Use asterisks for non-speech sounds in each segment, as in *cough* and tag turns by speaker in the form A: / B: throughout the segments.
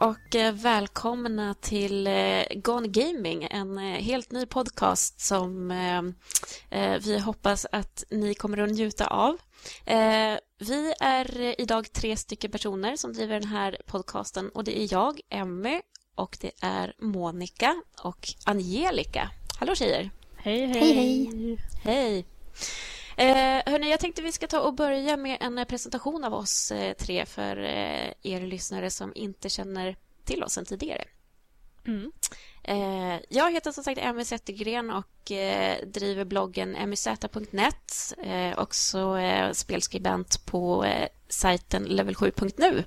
A: Och eh, välkomna till eh, Gone Gaming, en eh, helt ny podcast som vi hoppas att ni kommer att njuta av. Vi är idag tre stycken personer som driver den här podcasten och det är jag, Emmy, och det är Monica och Angelica. Hallå tjejer!
B: Hej, hej!
C: Hej, hej!
A: Hej! Eh, hörni, jag tänkte vi ska ta och börja med en presentation av oss eh, tre för eh, er lyssnare som inte känner till oss sedan tidigare. Mm. Eh, jag heter som sagt Emmy Zettergren och eh, driver bloggen emyz.net. Eh, också eh, spelskribent på eh, sajten level7.nu.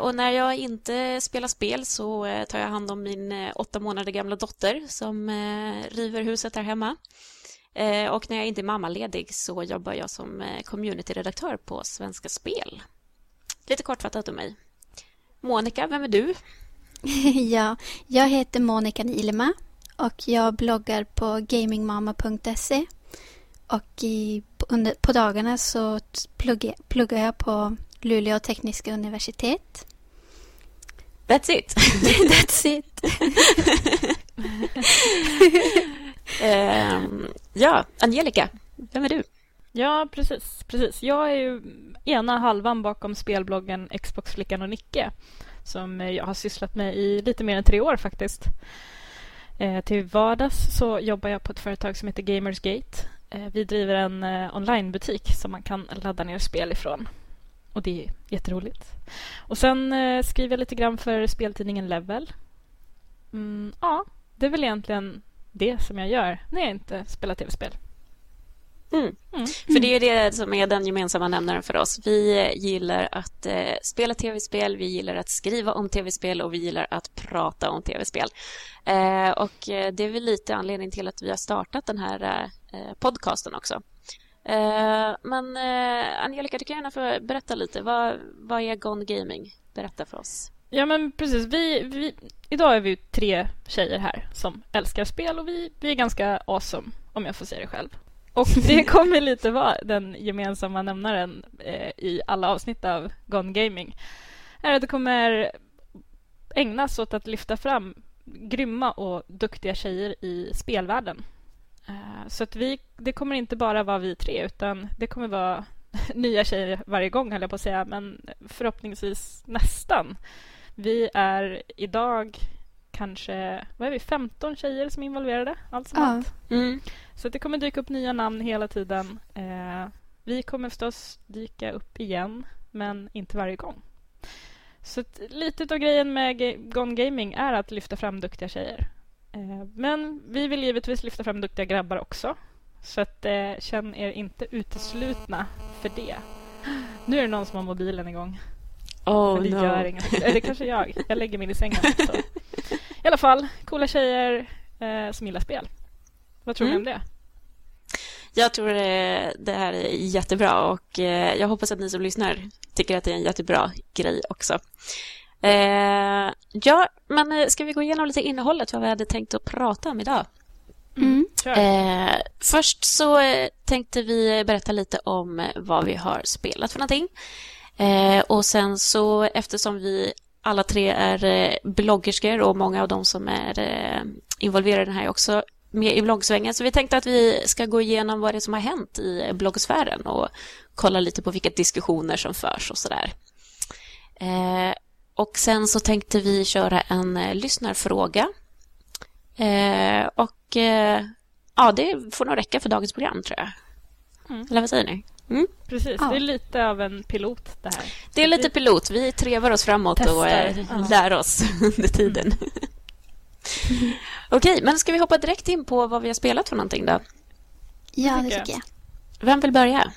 A: och när jag inte spelar spel så tar jag hand om min åtta månader gamla dotter som river huset här hemma. Eh, och när jag inte är mammaledig så jobbar jag som eh, communityredaktör på Svenska Spel. Lite kortfattat om mig. Monica, vem är du? *laughs*
C: ja, jag heter Monica Nilema och jag bloggar på gamingmama.se. Och i, under, på dagarna så pluggar, pluggar jag på Luleå tekniska universitet.
A: That's it. *laughs*
C: That's it. *laughs*
A: eh, ja, Angelica, vem är du?
B: Ja, precis. precis. Jag är ju ena halvan bakom spelbloggen Xboxflickan och Nicke som jag har sysslat med i lite mer än tre år faktiskt. Eh, till vardags så jobbar jag på ett företag som heter Gamersgate. Eh, vi driver en eh, onlinebutik som man kan ladda ner spel ifrån. Och det är jätteroligt. Och sen eh, skriver jag lite grann för speltidningen Level. Mm, ja, det är väl egentligen det som jag gör när jag inte spelar tv-spel.
A: Mm. Mm. För det är det som är den gemensamma nämnaren för oss. Vi gillar att eh, spela tv-spel, vi gillar att skriva om tv-spel och vi gillar att prata om tv-spel. Eh, och eh, det är väl lite anledning till att vi har startat den här eh, podcasten också. Eh, men eh, Angelica, du kan gärna få berätta lite. Vad, vad är Gone Gaming? Berätta för oss.
B: Ja, men precis. Vi, vi, idag är vi tre tjejer här som älskar spel och vi, vi är ganska awesome, om jag får säga det själv. Och det *laughs* kommer lite vara den gemensamma nämnaren eh, i alla avsnitt av Gone Gaming. Är att det kommer ägnas åt att lyfta fram grymma och duktiga tjejer i spelvärlden. Eh, så att vi, det kommer inte bara vara vi tre, utan det kommer vara *laughs* nya tjejer varje gång, höll jag på att säga, men förhoppningsvis nästan. Vi är idag kanske vad är vi, 15 tjejer som är involverade. Allt som ja. allt. Mm. Så det kommer dyka upp nya namn hela tiden. Eh, vi kommer förstås dyka upp igen, men inte varje gång. Så lite av grejen med Gone Gaming är att lyfta fram duktiga tjejer. Eh, men vi vill givetvis lyfta fram duktiga grabbar också. Så att, eh, känn er inte uteslutna för det. Nu är det någon som har mobilen igång.
A: Oh,
B: det
A: no.
B: gör inget. Det kanske jag. Jag lägger mig i sängen. Så. I alla fall, coola tjejer eh, som gillar spel. Vad tror mm. ni om det?
A: Jag tror det här är jättebra och eh, jag hoppas att ni som lyssnar tycker att det är en jättebra grej också. Eh, ja, men eh, ska vi gå igenom lite innehållet, vad vi hade tänkt att prata om idag? Mm. Eh, först så eh, tänkte vi berätta lite om vad vi har spelat för någonting. Eh, och sen så eftersom vi alla tre är eh, bloggerskor och många av de som är eh, involverade i den här är också med i bloggsvängen. Så vi tänkte att vi ska gå igenom vad det är som har hänt i bloggsfären och kolla lite på vilka diskussioner som förs och sådär. Eh, och sen så tänkte vi köra en eh, lyssnarfråga. Eh, och eh, ja, det får nog räcka för dagens program tror jag. Mm. Eller vad säger ni?
B: Mm. Precis, ja. det är lite av en pilot det här.
A: Det är lite pilot. Vi trevar oss framåt Testar. och eh, ja. lär oss *laughs* under tiden. Mm. *laughs* Okej, men ska vi hoppa direkt in på vad vi har spelat för någonting då?
C: Ja, det tycker jag.
A: Vem vill börja?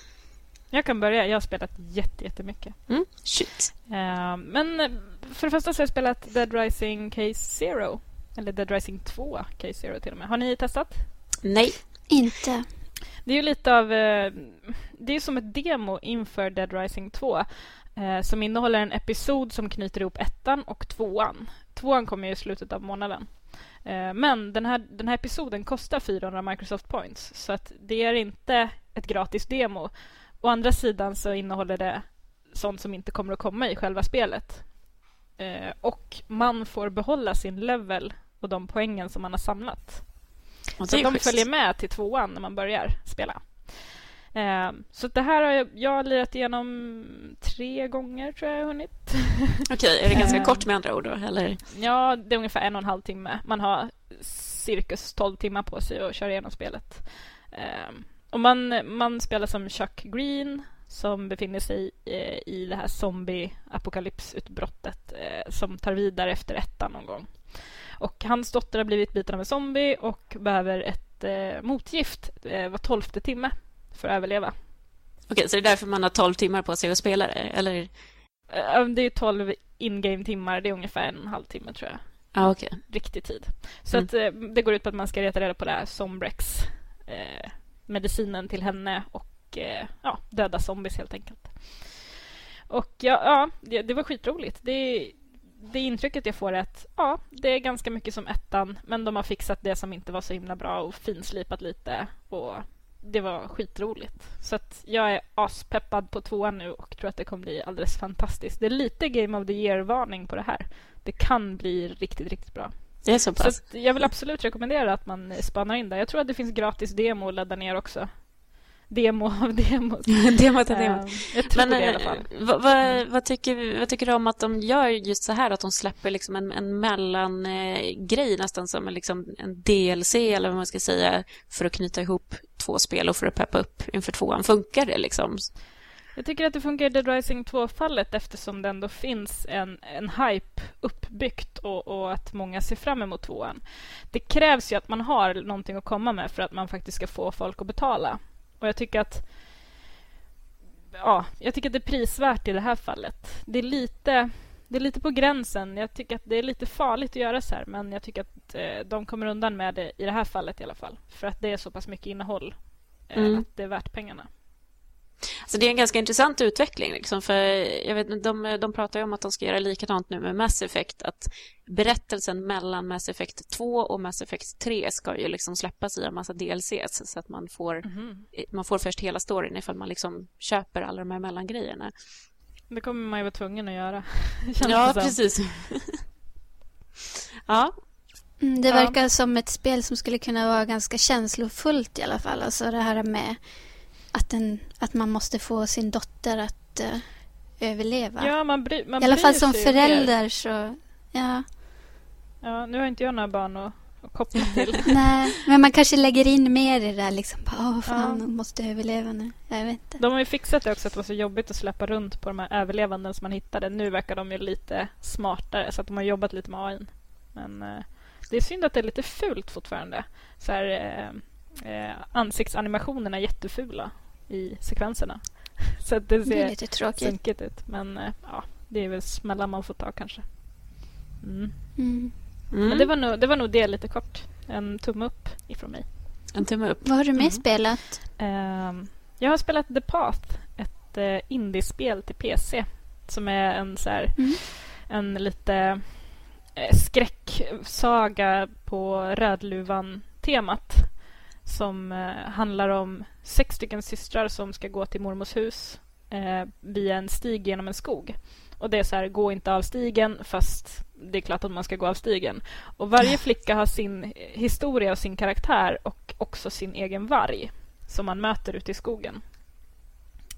B: Jag kan börja. Jag har spelat jättemycket.
A: Mm, shit.
B: Uh, men eh, för det första så har jag spelat Dead Rising Case Zero. Eller Dead Rising 2 Case Zero till och med. Har ni testat?
A: Nej.
C: Inte.
B: Det är ju lite av... Eh, det är som ett demo inför Dead Rising 2 eh, som innehåller en episod som knyter ihop ettan och tvåan. Tvåan kommer i slutet av månaden. Eh, men den här, den här episoden kostar 400 Microsoft points så att det är inte ett gratis demo. Å andra sidan så innehåller det sånt som inte kommer att komma i själva spelet. Och man får behålla sin level och de poängen som man har samlat.
A: Och
B: Så de
A: schysst.
B: följer med till tvåan när man börjar spela. Eh, så det här har jag, jag har lirat igenom tre gånger tror jag jag hunnit. *laughs*
A: Okej, är det ganska
B: Eh.
A: kort med andra ord då? Eller?
B: Ja, det är ungefär en och en halv timme. Man har cirkus 12 timmar på sig att köra igenom spelet. Eh, och man, man spelar som Chuck Green som befinner sig eh, i det här zombie-apokalypsutbrottet eh, som tar vidare efter ettan någon gång. Och hans dotter har blivit biten av en zombie och behöver ett eh, motgift eh, var tolfte timme för att överleva.
A: Okej, så det är därför man har 12 timmar på sig att spela det? Eller?
B: Eh, det är 12 in-game timmar, det är ungefär en halvtimme tror jag.
A: Ja, okej.
B: riktig tid. Så
A: Mm.
B: att, eh, det går ut på att man ska leta reda på det här Sombrex, eh, medicinen till henne och eh, ja, döda zombies helt enkelt. Och ja, ja det, det var skitroligt. Det, det intrycket jag får är att ja, det är ganska mycket som ettan men de har fixat det som inte var så himla bra och finslipat lite och det var skitroligt. Så att jag är aspeppad på tvåan nu och tror att det kommer bli alldeles fantastiskt. Det är lite Game of the Year-varning på det här. Det kan bli riktigt, riktigt bra.
A: Det är så
B: Så
A: pass?
B: att jag vill absolut rekommendera att man spanar in det. Jag tror att det finns gratis demo att ladda ner också. Demo av demos.
A: Demot är demot.
B: Ehm, jag tror
A: Men
B: det i
A: eh,
B: alla fall.
A: vad, vad, vad, tycker, vad tycker du om att de gör just så här? Att de släpper liksom en, en mellangrej, eh, grej, nästan som en, liksom en DLC eller vad man ska säga för att knyta ihop två spel och för att peppa upp inför tvåan. Funkar det liksom?
B: Jag tycker att det funkar i Dead Rising 2-fallet eftersom det ändå finns en, en hype uppbyggt och, och att många ser fram emot tvåan. Det krävs ju att man har någonting att komma med för att man faktiskt ska få folk att betala. Och jag tycker att ja, jag tycker att det är prisvärt i det här fallet. Det är lite, det är lite på gränsen. Jag tycker att det är lite farligt att göra så här men jag tycker att eh, de kommer undan med det i det här fallet i alla fall. För att det är så pass mycket innehåll eh,
A: Mm.
B: att det är värt pengarna.
A: Så det är en ganska intressant utveckling. Liksom, för jag vet, de, de pratar ju om att de ska göra likadant nu med Mass Effect. Att berättelsen mellan Mass Effect 2 och Mass Effect 3 ska ju liksom släppas i en massa DLCs. Så att man får,
B: Mhm.
A: man får först hela storyn ifall man liksom köper alla de här mellangrejerna.
B: Det kommer man ju vara tvungen att göra. *laughs*
A: Ja, precis. ja,
C: Mm, det
B: Ja.
C: verkar som ett spel som skulle kunna vara ganska känslofullt i alla fall. Alltså det här med att, den, att man måste få sin dotter att eh, överleva.
B: Ja, man bry, man
C: I alla fall som
B: mer.
C: förälder så... Ja,
B: Ja, nu har inte jag några barn att, att koppla *laughs* till.
C: nej. Men man kanske lägger in mer i det där liksom. Åh, fan,
B: Ja.
C: hon måste överleva nu. Jag vet inte.
B: De har ju fixat det också att det var så jobbigt att släppa runt på de här överlevanden som man hittade. Nu verkar de ju lite smartare så att de har jobbat lite med AI. Men eh, det är synd att det är lite fult fortfarande. Så här, eh, eh, ansiktsanimationerna är jättefula i sekvenserna. *laughs* Så att det
C: Det är
B: ser
C: lite tråkigt.
B: sunkigt ut. Men eh, ja, det är väl smällar man får ta kanske. Mm.
C: Mm.
A: mm.
B: Men det var, nog, det var nog det lite kort. En tumme upp ifrån mig.
A: en tumme upp.
C: Vad har du mer
B: Mm.
C: spelat?
B: Ehm, jag har spelat The Path, ett uh, indiespel till PC som är en så här,
C: Mm.
B: en lite eh, skräcksaga på Rödluvan-temat som eh, handlar om sex stycken systrar som ska gå till mormors hus eh, via en stig genom en skog. Och det är så här, gå inte av stigen fast det är klart att man ska gå av stigen. Och varje *laughs* flicka har sin historia och sin karaktär och också sin egen varg som man möter ute i skogen.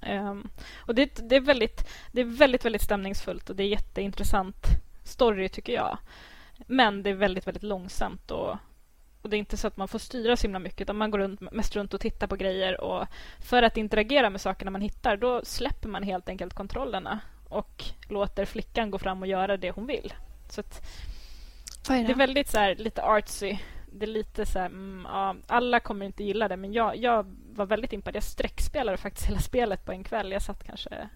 B: Ehm, och det, det, är väldigt, det är väldigt, väldigt stämningsfullt och det är jätteintressant story tycker jag. Men det är väldigt, väldigt långsamt och, och det är inte så att man får styra så himla mycket utan man går runt, mest runt och tittar på grejer och för att interagera med sakerna man hittar då släpper man helt enkelt kontrollerna och låter flickan gå fram och göra det hon vill. Så att det är väldigt så här, lite artsy. Det är lite så här, mm, ja, alla kommer inte gilla det men jag, jag var väldigt impad. Jag sträckspelade faktiskt hela spelet på en kväll. Jag satt kanske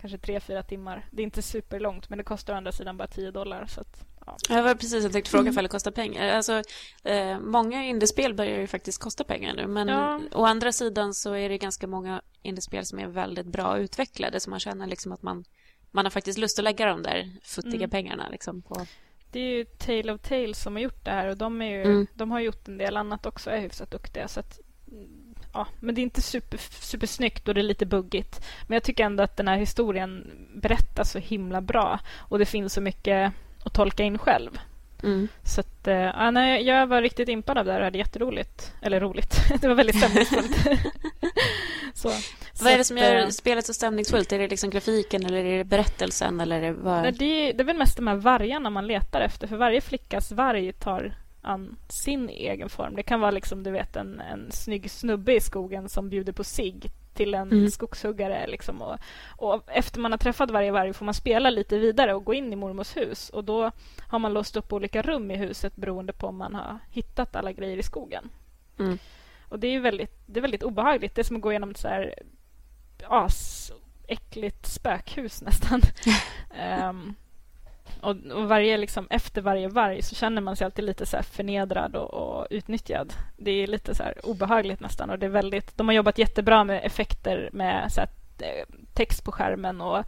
B: kanske tre, fyra timmar. Det är inte superlångt men det kostar å andra sidan bara 10 dollar. Så att, ja.
A: Jag var precis jag tänkte fråga ifall det kostar pengar. Alltså, eh, många indiespel börjar ju faktiskt kosta pengar nu. Men
B: Ja.
A: å andra sidan så är det ganska många indiespel som är väldigt bra utvecklade. Så man känner liksom att man, man har faktiskt lust att lägga de där futtiga
B: Mm.
A: pengarna. Liksom, på.
B: Det är ju Tale of Tales som har gjort det här och de, är ju,
A: Mm.
B: de har gjort en del annat också är hyfsat duktiga. Så att, ja, men det är inte super, supersnyggt och det är lite buggigt. Men jag tycker ändå att den här historien berättas så himla bra och det finns så mycket att tolka in själv. Mm. Så att, äh, nej, jag var riktigt impad av det här och hade jätteroligt. Eller roligt, *laughs* det var väldigt stämningsfullt. *laughs*
A: så, vad är det som gör att, spelet så stämningsfullt? Är det liksom grafiken eller är det berättelsen? Eller är det, vad...
B: det, det är väl mest de här vargarna man letar efter. För varje flickas varg tar an sin egen form. Det kan vara liksom, du vet, en, en snygg snubbe i skogen som bjuder på sig till en mm. skogshuggare. Liksom, och, och, efter man har träffat varje varg får man spela lite vidare och gå in i mormors hus. Och Då har man låst upp olika rum i huset beroende på om man har hittat alla grejer i skogen. Mm. Och Det är väldigt, det är väldigt obehagligt. Det är som att gå igenom ett så här asäckligt spökhus nästan. um, *laughs* Och, och, varje, liksom, efter varje varg så känner man sig alltid lite så förnedrad och, och, utnyttjad. Det är lite så obehagligt nästan. Och det är väldigt, de har jobbat jättebra med effekter med så här, eh, text på skärmen och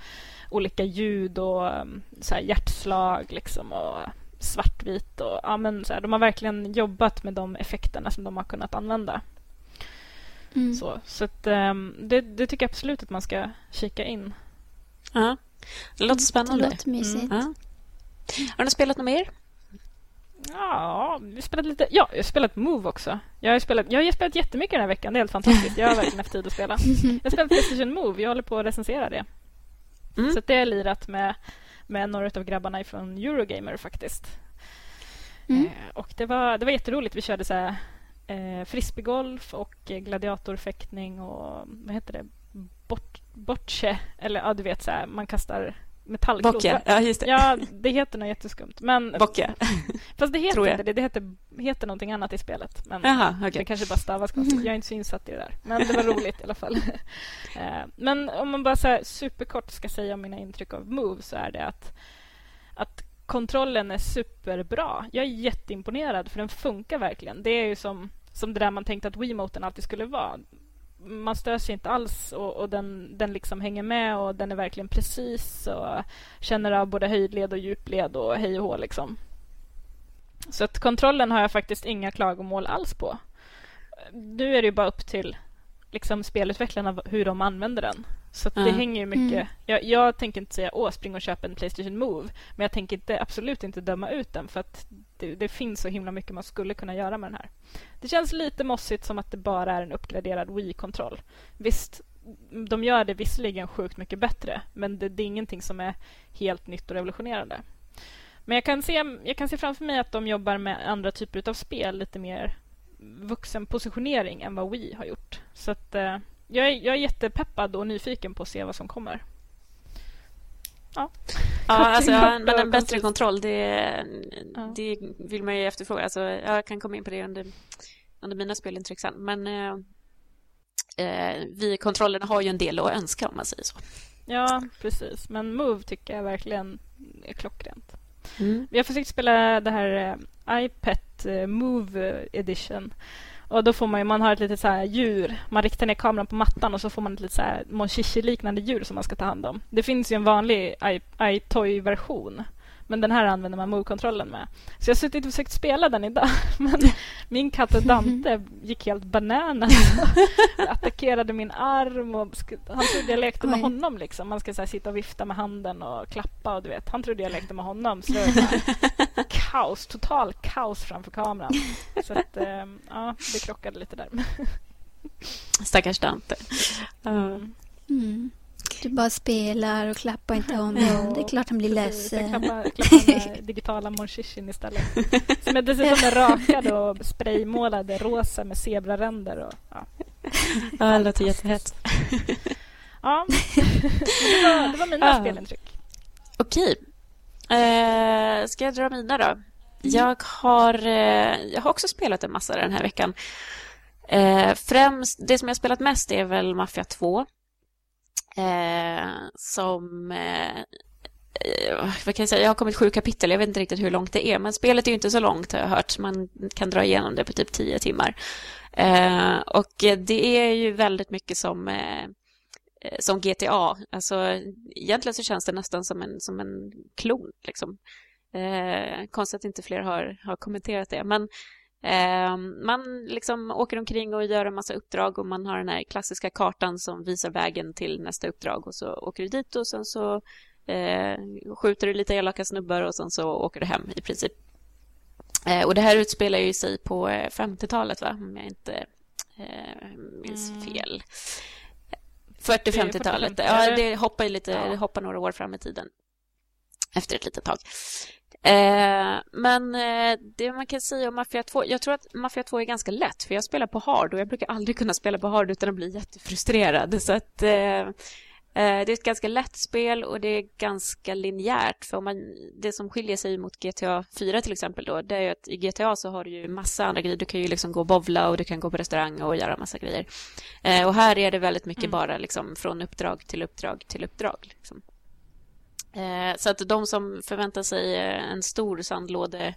B: olika ljud och mm, så hjärtslag liksom, och svartvit. Och, ja, men så här, de har verkligen jobbat med de effekterna som de har kunnat använda. Mm. Så, så att, um, det, det, tycker jag absolut att man ska kika in.
A: Ja, det låter spännande.
C: Det låter mysigt. Mm. Ja.
A: Har du spelat något mer?
B: Ja, vi spelat lite. Ja, jag har spelat Move också. Jag har spelat, jag har spelat jättemycket den här veckan. Det är helt fantastiskt. Jag har verkligen haft tid att spela. Jag har spelat Playstation Move. Jag håller på att recensera det. Mm. Så det har lirat med, med några av grabbarna från Eurogamer faktiskt. Mm. Eh, och det var, det var jätteroligt. Vi körde så här, eh, frisbeegolf och gladiatorfäktning och vad heter det? Bort, bortche. Eller ja, du vet så här, man kastar metallklot.
A: Bocke, ja just det.
B: Ja, det heter något jätteskumt. Men,
A: Bocke. *laughs*
B: Fast det heter inte det. Det heter, heter någonting annat i spelet. Men Aha, okay. Det kanske bara stavas konstigt. Jag är inte så insatt i det där. Men det var roligt i alla fall. *laughs* Eh, men om man bara så superkort ska säga om mina intryck av Move så är det att, att kontrollen är superbra. Jag är jätteimponerad för den funkar verkligen. Det är ju som, som det där man tänkte att Wiimoten alltid skulle vara man stör sig inte alls och, och, den, den liksom hänger med och den är verkligen precis och känner av både höjdled och djupled och hej och hå liksom. Så att kontrollen har jag faktiskt inga klagomål alls på. Nu är det ju bara upp till liksom spelutvecklarna hur de använder den. Så det mm. hänger ju mycket... Mm. Jag, jag, tänker inte säga åh, spring och köp en Playstation Move. Men jag tänker inte, absolut inte döma ut den för att det, det, finns så himla mycket man skulle kunna göra med den här. Det känns lite mossigt som att det bara är en uppgraderad Wii-kontroll. Visst, de gör det visserligen sjukt mycket bättre men det, det, är ingenting som är helt nytt och revolutionerande. Men jag kan, se, jag kan se framför mig att de jobbar med andra typer av spel, lite mer vuxenpositionering än vad Wii har gjort. Så att, eh, jag, är, jag är jättepeppad och nyfiken på att se vad som kommer.
A: Ja, *laughs* ja alltså, ja, men en bättre kontroll, det, ja. det vill man ju efterfråga. Alltså, jag kan komma in på det under, under mina spelintryck sen. Men eh, eh, vi kontrollerna har ju en del att önska om man säger så.
B: Ja, precis. Men Move tycker jag verkligen är klockrent. Mm. Vi har försökt spela det här eh, iPad eh, Move Edition och då får man ju, man har ett litet så här djur. Man riktar ner kameran på mattan och så får man ett litet så här Monchichi-liknande djur som man ska ta hand om. Det finns ju en vanlig iToy-version. Men den här använder man Move-kontrollen med. Så jag har suttit och försökt spela den idag. *laughs* Men min katt Dante gick helt bananas. *laughs* attackerade min arm. Och han trodde jag lekte med honom. Liksom. Man ska så sitta och vifta med handen och klappa. Och du vet. Han trodde jag lekte med honom. Så *laughs* kaos, total kaos framför kameran. Så att, eh, ja, det krockade lite där.
A: Stackars Dante.
C: Mm. Mm. Du bara spelar och klappar inte honom. Det är klart han blir ledsen.
B: Jag klappar, klappar med *laughs* digitala Monshishin istället. Som är dessutom är rakad och spraymålade rosa med zebraränder. Och, ja.
A: ja, det låter jättehett.
B: ja, det var, det var mina ja. spelintryck.
A: Okej. Eh, ska jag dra mina då? Mm. Jag har, eh, jag har också spelat en massa den här veckan. Eh, främst, det som jag spelat mest är väl Mafia 2. Eh, som... Eh, eh, vad kan jag, säga? jag har kommit sju kapitel, jag vet inte riktigt hur långt det är, men spelet är ju inte så långt har jag hört. Man kan dra igenom det på typ tio timmar. Eh, och det är ju väldigt mycket som, som GTA. Alltså, egentligen så känns det nästan som en, som en klon. Liksom. konstigt att inte fler har, har kommenterat det. Men Eh, man liksom åker omkring och gör en massa uppdrag och man har den här klassiska kartan som visar vägen till nästa uppdrag och så åker du dit och sen så eh, skjuter du lite elaka snubbar och sen så åker du hem i princip. Eh, och det här utspelar ju sig på 50-talet va, om jag inte eh, minns mm. Fel. 40-50-talet. Ja, det hoppar, lite, ja. hoppar några år fram i tiden. Efter ett litet tag. Eh, men eh, det man kan säga om Mafia 2, jag tror att Mafia 2 är ganska lätt för jag spelar på hard och jag brukar aldrig kunna spela på hard utan att bli jättefrustrerad. Så att Eh, det är ett ganska lätt spel och det är ganska linjärt. För om man, det som skiljer sig mot GTA 4 till exempel då, det är att i GTA så har du ju massa andra grejer. Du kan ju liksom gå och bovla och du kan gå på restaurang och göra massa grejer. Eh, och här är det väldigt mycket mm. bara liksom från uppdrag till uppdrag till uppdrag. Liksom. Eh, så att de som förväntar sig en stor sandlåde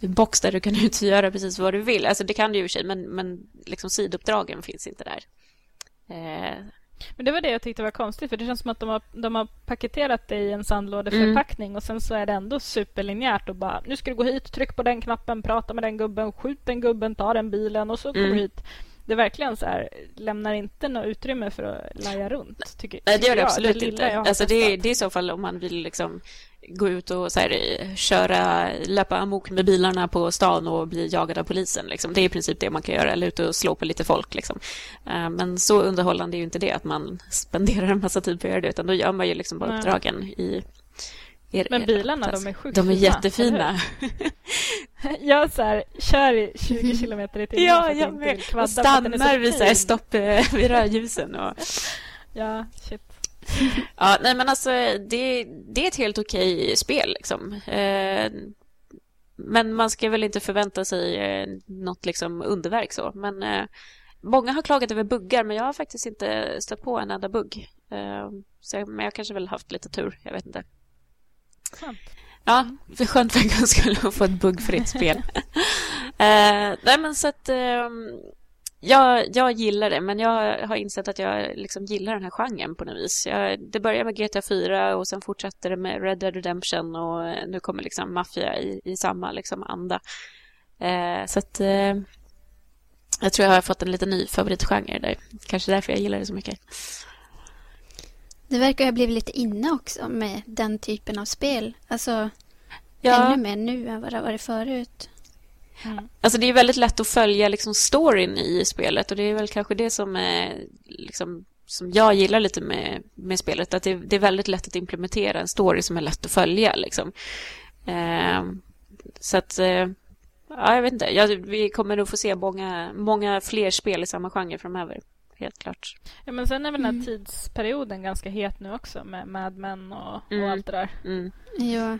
A: box där du kan *laughs* utgöra precis vad du vill. Alltså det kan du ju i och för sig, men, men liksom sidouppdragen finns inte där.
B: Men det var det jag tyckte var konstigt för det känns som att de har, de har paketerat det i en sandlådeförpackning mm. och sen så är det ändå superlinjärt och bara nu ska du gå hit, tryck på den knappen, prata med den gubben, skjut den gubben, ta den bilen och så mm. kommer du hit. Det är verkligen så här, lämnar inte något utrymme för att laja runt. Tycker,
A: Nej, det gör det absolut det inte. Alltså det, det är i så fall om man vill liksom gå ut och så här, köra, löpa amok med bilarna på stan och bli jagad av polisen. Liksom. Det är i princip det man kan göra, eller ut och slå på lite folk. Liksom. Eh, men så underhållande är ju inte det att man spenderar en massa tid på att göra det, utan då gör man ju liksom bara uppdragen i
B: er, Men bilarna, de är sjukt
A: De är jättefina. *laughs*
B: jag så här, kör i 20 kilometer i timmen
A: ja, jag med. Och stannar vid så här, stopp eh, vid rödljusen. Och...
B: ja, shit *laughs*
A: ja, nej men alltså det, det är ett helt okej spel liksom. Eh, men man ska väl inte förvänta sig eh, något liksom underverk så. Men eh, många har klagat över buggar, men jag har faktiskt inte stött på en enda bugg. Eh, så men jag kanske väl haft lite tur, jag vet inte. Skönt. Ja, för skönt för en gångs skull att få ett buggfritt spel. *laughs* nej men så att jag, jag gillar det, men jag har insett att jag liksom gillar den här genren på något vis. Jag, det började med GTA 4 och sen fortsatte det med Red Dead Redemption och nu kommer liksom Mafia i, i samma liksom anda. Eh, så att eh, jag tror jag har fått en lite ny favoritgenre där. Kanske därför jag gillar det så mycket.
C: Det verkar ha blivit lite inne också med den typen av spel. Alltså ja. ännu mer nu än vad det varit förut.
A: Mm. Alltså det är väldigt lätt att följa liksom storyn i spelet och det är väl kanske det som är liksom, som jag gillar lite med, med spelet. Att det, det, är väldigt lätt att implementera en story som är lätt att följa. Liksom. Eh, så att, eh, ja, jag vet inte. Ja, vi kommer nog få se många, många fler spel i samma genre framöver. Helt klart.
B: Ja, men sen är väl den här mm. tidsperioden ganska het nu också med Mad Men och, mm. och allt det där.
C: Mm. Ja.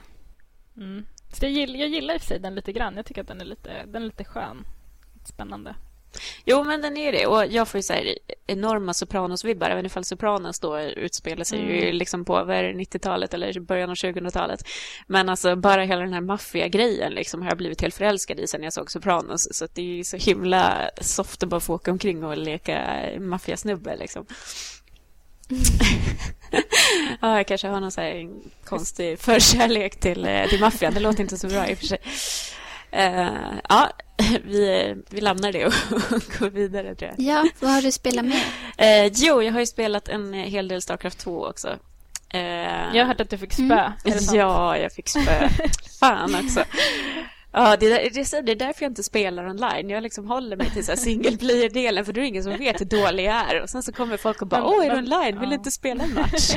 B: Mm. Så jag, gillar, jag gillar i sig den lite grann. Jag tycker att den är lite, den är lite skön. Spännande.
A: Jo, men den är det. Och jag får ju så enorma Sopranos-vibbar. Även ifall Sopranos då utspelar sig mm. ju liksom på 90-talet eller början av 2000-talet. Men alltså bara hela den här maffiagrejen liksom har jag blivit helt förälskad i sen jag såg Sopranos. Så det är så himla soft att bara få åka omkring och leka maffiasnubbe liksom. *laughs* ja, jag kanske har någon så här konstig förkärlek till, eh, till maffian. Det låter inte så bra i och för sig. Uh, ja, *laughs* vi, vi lämnar det *laughs* och, går vidare tror
C: jag. Ja, vad har du spelat med?
A: Uh, jo, jag har ju spelat en hel del Starcraft 2 också. Uh,
B: jag har hört att du fick spö. Mm.
A: Ja, jag fick spö. Fan också. Ja, det, är, det är därför jag inte spelar online. Jag liksom håller mig till *laughs* single player-delen för då är det ingen som vet hur dålig jag är. Och sen så kommer folk och bara, åh, är du online? Vill du inte spela en *laughs* match?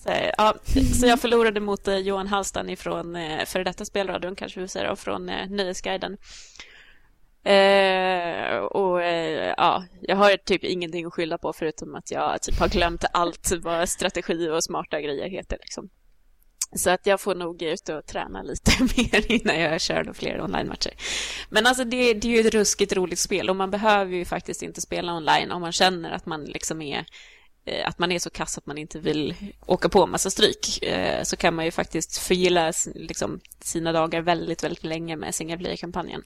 A: så, ja, så jag förlorade mot eh, Johan Hallstan ifrån eh, före detta spelradion, kanske vi säger, och från eh, Nöjesguiden. Eh, och eh, ja, jag har typ ingenting att skylla på förutom att jag typ har glömt allt vad strategi och smarta grejer heter. Liksom. Så att jag får nog ut och träna lite *laughs* mer innan jag kör fler online-matcher. Men alltså det, det, är ju ett ruskigt roligt spel och man behöver ju faktiskt inte spela online om man känner att man liksom är eh, att man är så kass att man inte vill åka på en massa stryk eh, så kan man ju faktiskt förgilla liksom, sina dagar väldigt, väldigt länge med single player-kampanjen.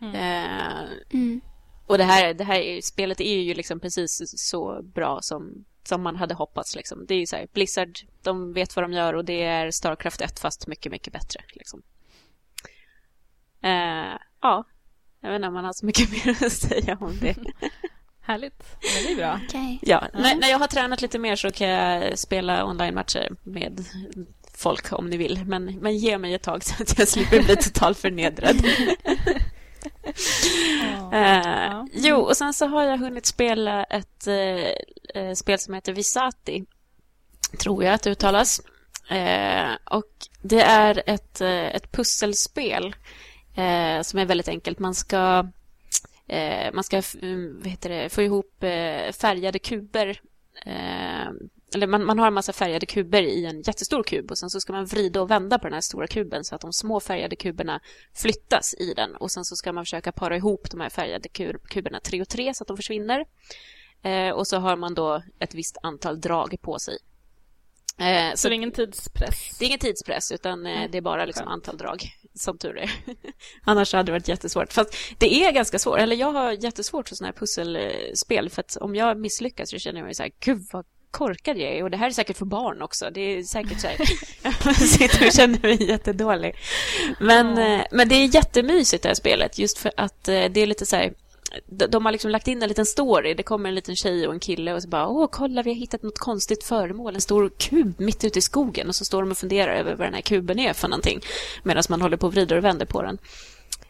A: Mm. Eh, mm. Och det här, det här spelet är ju liksom precis så bra som som man hade hoppats. Liksom. Det är ju så här, Blizzard, de vet vad de gör och det är Starcraft 1 fast mycket, mycket bättre. Liksom. Eh, ja, jag vet inte om man har så mycket *laughs* mer att säga om det. *laughs*
B: Härligt. Men det är bra.
C: Okej.
A: Ja, när, när jag har tränat lite mer så kan jag spela online-matcher med folk om ni vill. Men, men ge mig ett tag så att jag slipper bli *laughs* totalt förnedrad. Eh,
B: Ja.
A: jo, och sen så har jag hunnit spela ett eh, eh, spel som heter Visati. Tror jag att det uttalas. Eh, och det är ett, eh, ett pusselspel eh, som är väldigt enkelt. Man ska, eh, man ska mm, vad heter det, få ihop eh, färgade kuber. Eller man, man har en massa färgade kuber i en jättestor kub och sen så ska man vrida och vända på den här stora kuben så att de små färgade kuberna flyttas i den och sen så ska man försöka para ihop de här färgade ku- kuberna tre och tre så att de försvinner. Eh, och så har man då ett visst antal drag på sig. Eh,
B: Så det är ingen tidspress?
A: det är ingen tidspress, utan eh, det är bara liksom antal drag, som tur är. *laughs* Annars hade det varit jättesvårt. Fast det är ganska svårt, eller jag har jättesvårt för sådana här pusselspel, för att om jag misslyckas så känner jag mig så här, gud vad korkad jag är. Och det här är säkert för barn också. Det är säkert så här, jag *laughs* sitter och känner mig jättedålig. Men, eh, men det är jättemysigt det här spelet, just för att eh, det är lite så här, de har liksom lagt in en liten story. Det kommer en liten tjej och en kille och så bara Åh, kolla vi har hittat något konstigt föremål. En stor kub mitt ute i skogen. Och så står de och funderar över vad den här kuben är för någonting. Medan man håller på och vrider och vänder på den.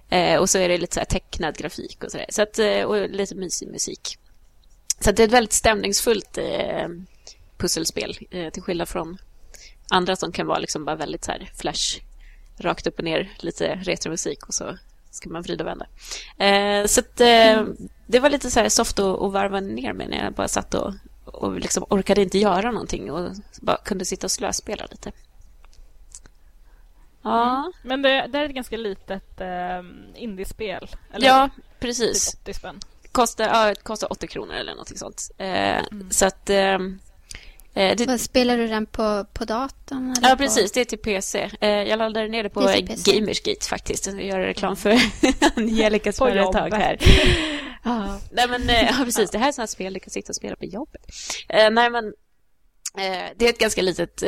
A: Eh, och så är det lite så här tecknad grafik och sådär. Så att, eh, och lite mysig musik. Så att det är ett väldigt stämningsfullt eh, pusselspel. Eh, till skillnad från andra som kan vara liksom bara väldigt så här flash. Rakt upp och ner, lite retromusik och så ska man vrida och vända. Eh, så att, eh, det var lite så här soft att, att varva ner mig när jag bara satt och, och liksom orkade inte göra någonting och bara kunde sitta och slöspela lite. Ja,
B: Men det, det här är ett ganska litet um, indiespel. Eller
A: ja
B: typ
A: precis.
B: 80 spänn.
A: Kostar, ja, kostar 80 kronor eller något sånt. Eh, Så att... Eh, det,
C: Vad, spelar du den på, på datorn?
A: Ja,
C: på-
A: precis. Det är till PC. Eh, jag laddade ner det på
C: PC.
A: Gamersgate faktiskt. Jag gör reklam för *laughs* Angelicas
B: På
A: företag här. Ja, nej men eh, ja, precis. Det här är sådana spel du kan sitta och spela på jobbet. Nej men det är ett ganska litet,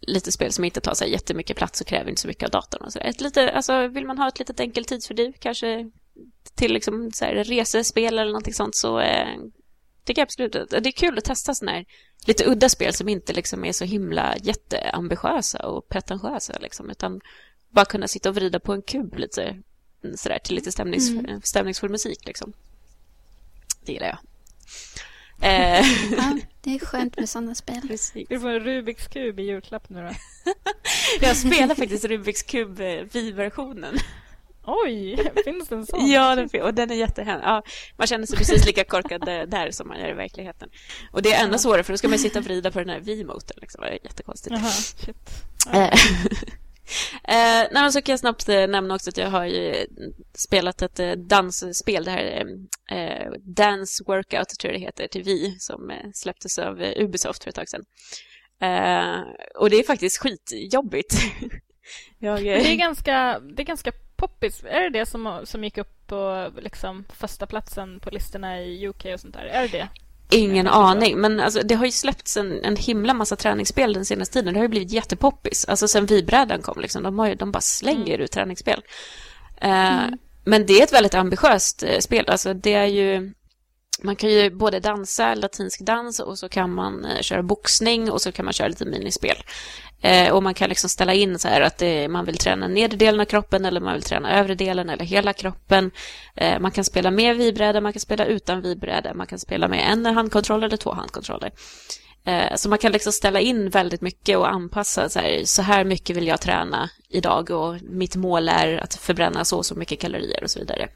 A: litet spel som inte tar så jättemycket plats och kräver inte så mycket av datorn. Och så ett lite, alltså, vill man ha ett litet enkelt tidsfördriv, kanske till liksom, så här, resespel eller någonting sånt, så tycker jag absolut att det är kul att testa sådana här lite udda spel som inte liksom är så himla jätteambitiösa och pretentiösa, liksom, utan bara kunna sitta och vrida på en kub lite sådär, till lite stämnings,
C: Mm.
A: stämningsfull musik. Liksom. Det gillar jag. *laughs* Eh,
C: Ja, det är skönt med sådana spel.
A: precis.
B: Du få en Rubiks kub i julklapp nu då? *laughs*
A: Jag spelar faktiskt Rubiks kub eh, Wii-versionen.
B: Oj, *laughs* finns det en sån?
A: Ja, den, och den är jättehemsk. Ja, man känner sig precis lika korkad där- som man gör i verkligheten. Och det är ännu svårare för då ska man sitta och vrida på den här Wii-motorn. Liksom. Det är jättekonstigt.
B: Jaha, shit.
A: Eh, *laughs* eh, nej, men så kan jag snabbt eh, nämna också att jag har ju spelat ett eh, dansspel, det här eh, Dance Workout tror jag det heter, till Wii, som eh, släpptes av eh, Ubisoft för ett tag sedan. Eh, och det är faktiskt skitjobbigt. *laughs* jag, eh,
B: Det är ganska, det är ganska poppis. Är det det som, som gick upp på liksom, första platsen på listorna i UK och sånt där? Är det det?
A: Ingen aning, men alltså, det har ju släppts en, en himla massa träningsspel den senaste tiden. Det har ju blivit jättepoppis. Alltså sen vi-brädan kom, liksom, de, har ju, de bara slänger ut träningsspel. Eh, Men det är ett väldigt ambitiöst eh, spel. Alltså, det är ju... Man kan ju både dansa latinsk dans och så kan man eh, köra boxning och så kan man köra lite minispel. Eh, och man kan liksom ställa in så här att man vill träna nedre delen av kroppen eller man vill träna övre delen eller hela kroppen. Eh, man kan spela med vibräda, man kan spela utan vibräda, man kan spela med en handkontroll eller två handkontroller. Eh, så man kan liksom ställa in väldigt mycket och anpassa så här, så här mycket vill jag träna idag och mitt mål är att förbränna så och så mycket kalorier och så vidare.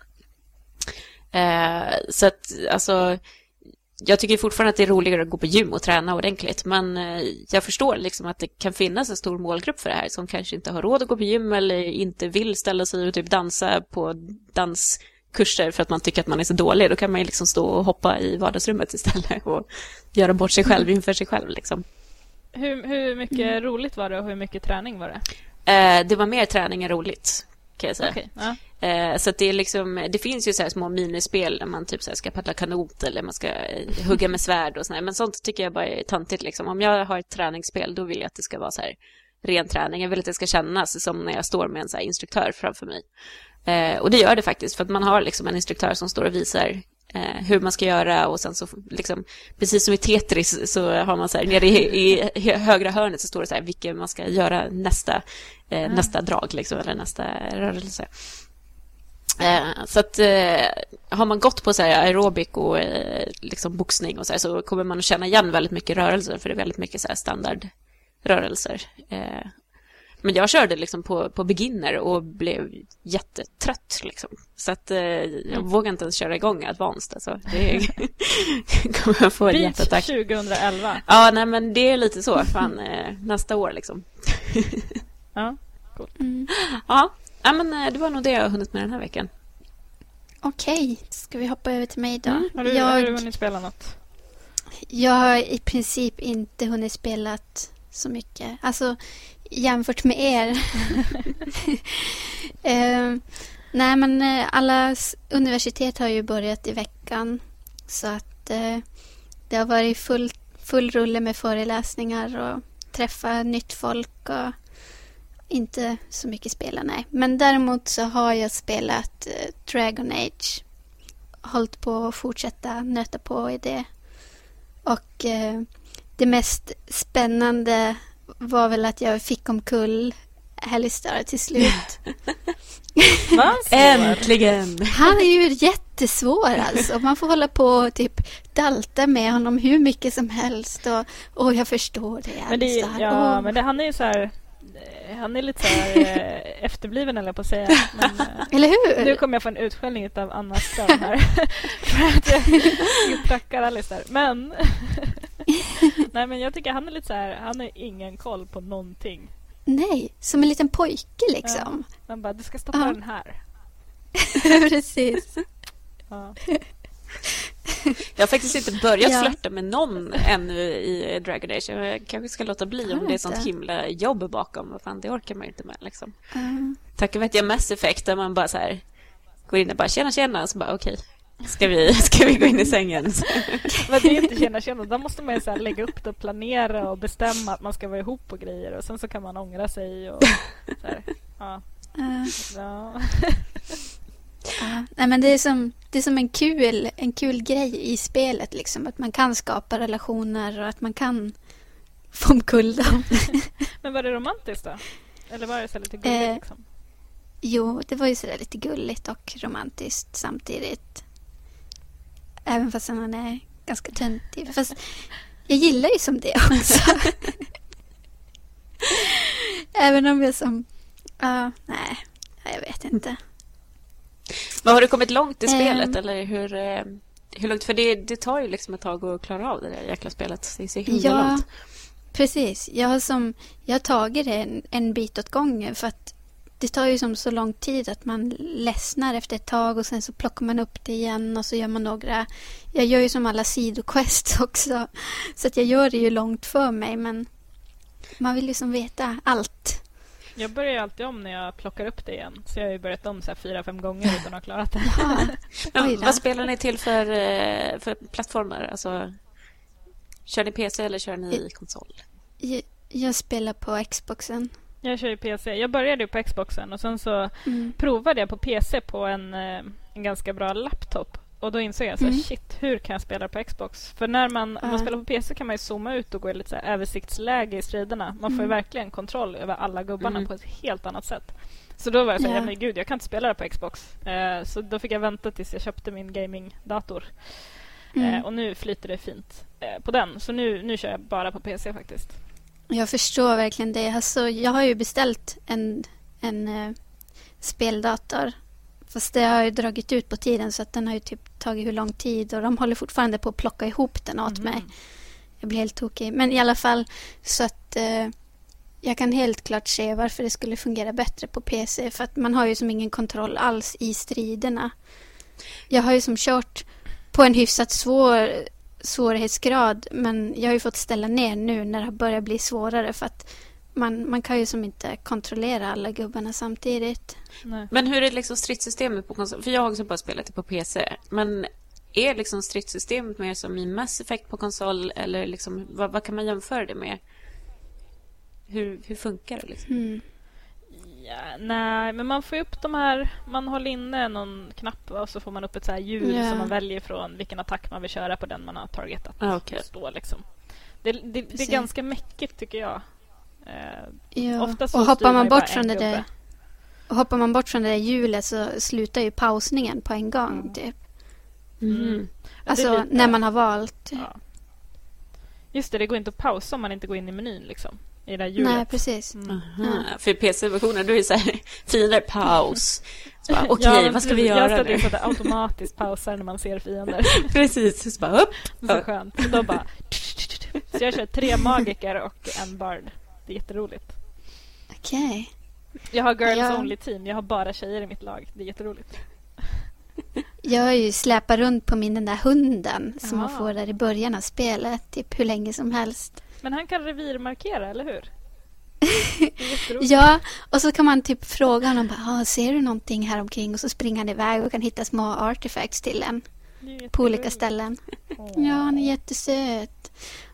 A: Eh, så att alltså jag tycker fortfarande att det är roligare att gå på gym och träna ordentligt, men eh, jag förstår liksom att det kan finnas en stor målgrupp för det här som kanske inte har råd att gå på gym eller inte vill ställa sig och typ dansa på danskurser för att man tycker att man är så dålig. Då kan man ju liksom stå och hoppa i vardagsrummet istället och göra bort sig själv inför sig själv. Liksom.
B: Hur, hur mycket roligt var det och hur mycket träning var det?
A: Eh, det var mer träning än roligt, kan jag säga.
B: Okej, ja.
A: Eh, så det, är liksom, det finns ju så här små minispel där man typ så ska paddla kanot eller man ska eh, hugga med svärd och sådär. Men sånt tycker jag bara är töntigt. Liksom. Om jag har ett träningsspel då vill jag att det ska vara så här ren träning. Jag vill att det ska kännas som när jag står med en så instruktör framför mig. Eh, och det gör det faktiskt, för att man har liksom en instruktör som står och visar eh, hur man ska göra och sen så, liksom, precis som i Tetris så har man så här, nere i, i högra hörnet så står det så här vilken man ska göra nästa, eh, mm. nästa drag liksom, eller nästa rörelse. Eh, så att eh, har man gått på så här aerobic och eh, liksom boxning och så, här, så kommer man att känna igen väldigt mycket rörelser för det är väldigt mycket så här standardrörelser. Men jag körde liksom på, på beginner och blev jättetrött. Liksom. Så att eh, jag mm. vågar inte ens köra igång advanced. Alltså. Det *laughs* kommer jag få en
B: hjärtattack. 2011.
A: Ja, nej men det är lite så. Fan, eh, nästa år liksom. *laughs*
B: ja, cool.
A: Mm. Ja, ja, men eh, det var nog det jag har hunnit med den här veckan.
C: Okej, ska vi hoppa över till mig då? Mm.
B: Har, du, jag... har du hunnit spela något?
C: Jag har i princip inte hunnit spela så mycket. Alltså, jämfört med er. *laughs* eh, nej, men eh, alla universitet har ju börjat i veckan. Så att eh, det har varit full, full rulle med föreläsningar och träffa nytt folk och inte så mycket spela, nej. Men däremot så har jag spelat eh, Dragon Age. Hållit på att fortsätta nöta på i det. Och eh, det mest spännande var väl att jag fick omkull Halistar till slut. *laughs*
A: Äntligen!
C: Han är ju jättesvår alltså. Man får hålla på och typ dalta med honom hur mycket som helst. Och, och jag förstår det.
B: Men, det, ja, oh. men det, han är ju så här... Eh, han är lite så här eh, *laughs* efterbliven, eller på att säga. Men, *laughs*
C: eh, eller hur?
B: Nu kommer jag få en utskällning av Anna Ström här. för att jag prackar Alice där. Men *laughs* Nej, men jag tycker han är lite så här, han har ingen koll på någonting.
C: Nej, som en liten pojke liksom.
B: Ja, han bara, du ska stoppa ja. den här. *laughs*
C: Precis.
A: Ja. *laughs* Jag har faktiskt inte börjat ja. flörta med någon ännu i Dragon Age. Jag kanske ska låta bli om det är sånt himla jobb bakom. Vad fan, det orkar man inte med liksom. Mm. Tack vet jag Mass Effect där man bara så här går in och bara tjena tjena. Så bara okej, okay. Ska vi, ska vi gå in i sängen?
B: Men det är inte känna känna. Då måste man ju så lägga upp det och planera och bestämma att man ska vara ihop och grejer. Och sen så kan man ångra sig. Och så här. Ja. Uh. ja.
C: Uh, nej, men det, är som, det är som en kul, en kul grej i spelet. Liksom, att man kan skapa relationer och att man kan få omkull dem. *laughs*
B: men var det romantiskt då? Eller var det så lite gulligt? Eh, liksom?
C: Jo, det var ju så lite gulligt och romantiskt samtidigt. Även fast han är ganska töntig. Fast jag gillar ju som det också. *laughs* Även om jag som... Ja, uh, nej. Jag vet inte.
A: Men har du kommit långt i spelet? Um, eller hur, eh, hur långt? För det, det tar ju liksom ett tag att klara av det där jäkla spelet. Det är så himla ja, långt.
C: Precis. Jag har, som, jag har tagit det en, en bit åt gången. För att det tar ju som så lång tid att man ledsnar efter ett tag och sen så plockar man upp det igen och så gör man några... Jag gör ju som alla sidoquests *laughs* också. Så att jag gör det ju långt för mig men man vill ju som veta allt.
B: Jag börjar ju alltid om när jag plockar upp det igen. Så jag har ju börjat om så här fyra, fem gånger utan att ha klarat det.
A: men, *laughs* vad spelar ni till för, eh, för plattformar? Alltså, kör ni PC eller kör ni konsol?
C: Jag, jag spelar på Xboxen.
B: Jag kör ju PC. Jag började på Xboxen och sen så mm. provade jag på PC på en, eh, en ganska bra laptop. Och då insåg jag så här, mm. shit, hur kan jag spela på Xbox? För när man, uh. man spelar på PC kan man ju zooma ut och gå i lite så översiktsläge i striderna. Man får mm. ju verkligen kontroll över alla gubbarna mm. på ett helt annat sätt. Så då var jag så här, yeah. men gud, jag kan inte spela det på Xbox. Eh, så då fick jag vänta tills jag köpte min gamingdator. Mm. Eh, och nu flyter det fint eh, på den. Så nu, nu kör jag bara på PC faktiskt.
C: Jag förstår verkligen det. Alltså, jag har ju beställt en, en uh, speldator. Fast det har ju dragit ut på tiden så att den har ju typ tagit hur lång tid och de håller fortfarande på att plocka ihop den åt mm. mig. Jag blir helt tokig. Men i alla fall så att uh, jag kan helt klart se varför det skulle fungera bättre på PC. För att man har ju som ingen kontroll alls i striderna. Jag har ju som kört på en hyfsat svår svårighetsgrad. Men jag har ju fått ställa ner nu när det börjar bli svårare för att man, man kan ju som inte kontrollera alla gubbarna samtidigt.
A: Nej. Men hur är liksom stridssystemet på konsol? För jag har också bara spelat det på PC. Men är liksom stridssystemet mer som i Mass Effect på konsol? Eller liksom, vad, vad kan man jämföra det med? Hur, hur funkar det? Liksom? Mm.
B: Ja, nej, men man får upp de här... Man håller inne någon knapp och så får man upp ett så här hjul
C: Ja.
B: som man väljer från vilken attack man vill köra på den man har targetat.
A: Ah, okej.
B: Stå, liksom. det, det, det är ganska mäckigt tycker jag. Eh,
C: Ja.
B: Ofta så
C: och hoppar
B: man
C: bort från det där och hoppar man bort från det där hjulet så slutar ju pausningen på en gång.
B: Mm.
C: Typ.
B: Det är
C: Alltså
B: lite-
C: när man har valt.
B: Ja. Just det, det går inte att pausa om man inte går in i menyn liksom. I det hjulet.
C: Nej, precis.
B: Mm.
A: Aha. För PC-versionen, då är det så här, *laughs* fiender, paus. Okej,
B: Ja, men
A: vad ska vi.
B: Jag
A: göra
B: ställde
A: nu?
B: in så att det automatiskt pausar när man ser fiender. *laughs*
A: Precis, så bara upp.
B: Så skönt. Så då bara... Så jag kör tre magiker och en bard. Det är jätteroligt.
C: Okej.
B: Jag har girls
C: Ja.
B: only team. Jag har bara tjejer i mitt lag. Det är jätteroligt.
C: Jag har ju släpat runt på min den där hunden som man
B: Aha.
C: får där i början av spelet. Typ hur länge som helst.
B: Men han kan revirmarkera, eller hur? *laughs*
C: Ja, och så kan man typ fråga honom. Bara, ah, ser du någonting här omkring? Och så springer han iväg och kan hitta små artifacts till en på olika ställen. Ja, han är jättesöt.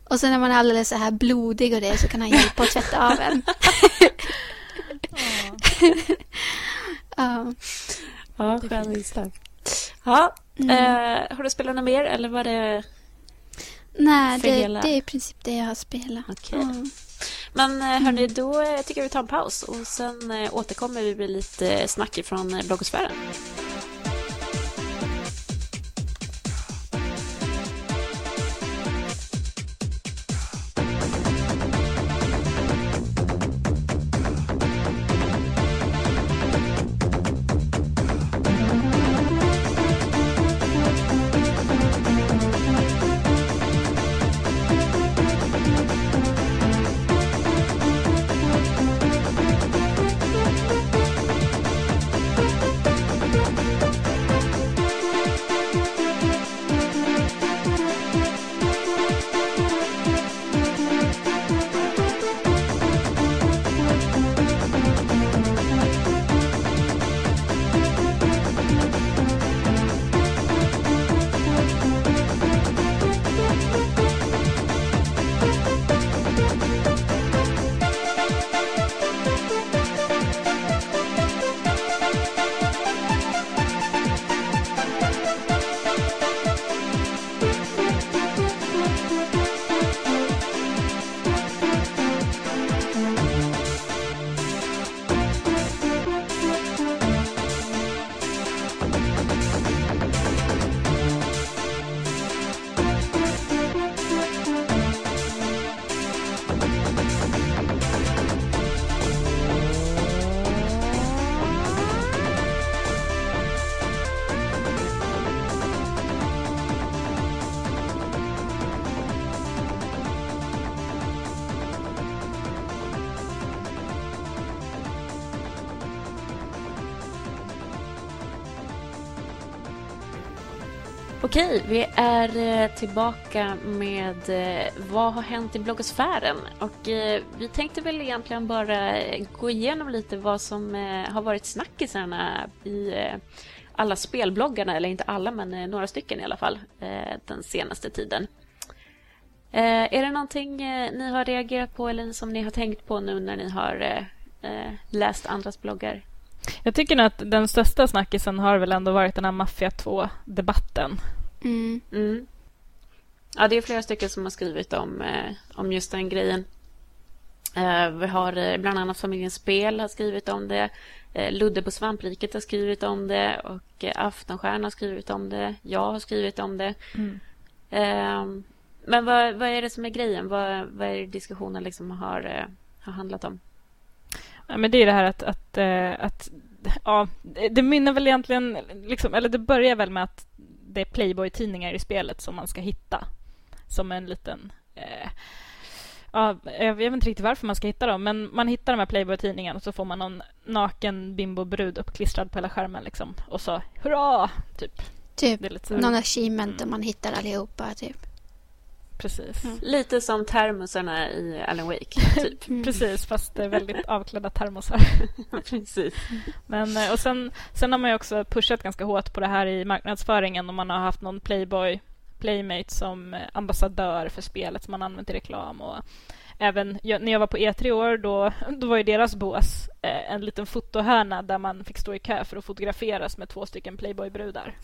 C: Och sen när man är alldeles så här blodig och det så kan han hjälpa att tvätta av en. *laughs* Ja.
A: Ja, skön inslag. Ja,
C: Mm.
A: eh, har du spelat något mer eller var det...
C: Nej, det,
A: hela-
C: det är i princip det jag har spelat.
A: Okej.
C: Ja.
A: Men eh, hörni, då eh, tycker jag vi tar en paus och sen eh, återkommer vi med lite snack ifrån eh, bloggosfären. Okej, vi är eh, tillbaka med eh, vad har hänt i bloggosfären? Och eh, vi tänkte väl egentligen bara gå igenom lite vad som har varit snackisarna i alla spelbloggarna, eller inte alla, men några stycken i alla fall, den senaste tiden. Är det någonting ni har reagerat på eller som ni har tänkt på nu när ni har läst andras bloggar?
B: Jag tycker nog att den största snackisen har väl ändå varit den här Mafia 2-debatten.
C: Mm.
A: Mm. Ja, det är flera stycken som har skrivit om, eh, om just den grejen. Eh, vi har eh, bland annat Familjen Spel har skrivit om det. Eh, Ludde på Svampriket har skrivit om det och eh, Aftonstjärnan har skrivit om det. Jag har skrivit om det. Eh, men vad, vad är det som är grejen? Vad, vad är det diskussionen liksom har, eh, har handlat om?
B: Ja, men det är det här att, att, eh, att ja, det- det mynnar väl egentligen, liksom, eller det börjar väl med att det är Playboy-tidningar i spelet som man ska hitta. Som en liten... Eh, ja, jag vet inte riktigt varför man ska hitta dem, men man hittar de här Playboy-tidningarna och så får man någon naken bimbo-brud uppklistrad på hela skärmen. Liksom. Och så hurra! Typ.
C: Typ någon achievement om man hittar allihopa. Typ.
B: Precis.
C: Mm.
A: Lite som termosarna i Alan Wake, *laughs* typ.
C: Mm.
B: Precis, fast det är väldigt *laughs* avklädda termosar. *laughs*
A: Precis.
B: Men, eh, och sen, sen har man ju också pushat ganska hårt på det här i marknadsföringen om man har haft någon Playboy Playmate som ambassadör för spelet som man använt i reklam. Och även när jag var på E3 i år då, då var ju deras bås eh, en liten fotohörna där man fick stå i kö för att fotograferas med två stycken Playboy-brudar.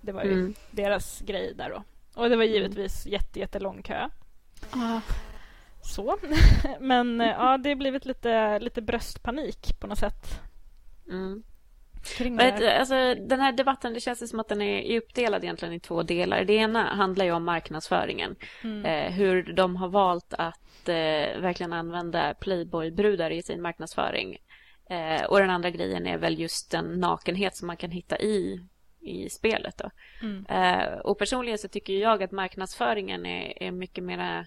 B: Det var ju mm. deras grej där då. Och det var givetvis jätte, jättelång kö.
C: Ah.
B: Så. *laughs* Men eh, ja, det har blivit lite, lite bröstpanik på något sätt.
A: Mm. Alltså, den här debatten, det känns som att den är uppdelad egentligen i två delar. Det ena handlar ju om marknadsföringen. Mm. Eh, hur de har valt att eh, verkligen använda Playboy-brudar i sin marknadsföring. Eh, och den andra grejen är väl just den nakenhet som man kan hitta i, i spelet. Då. Mm. Eh, och personligen så tycker jag att marknadsföringen är, är mycket mera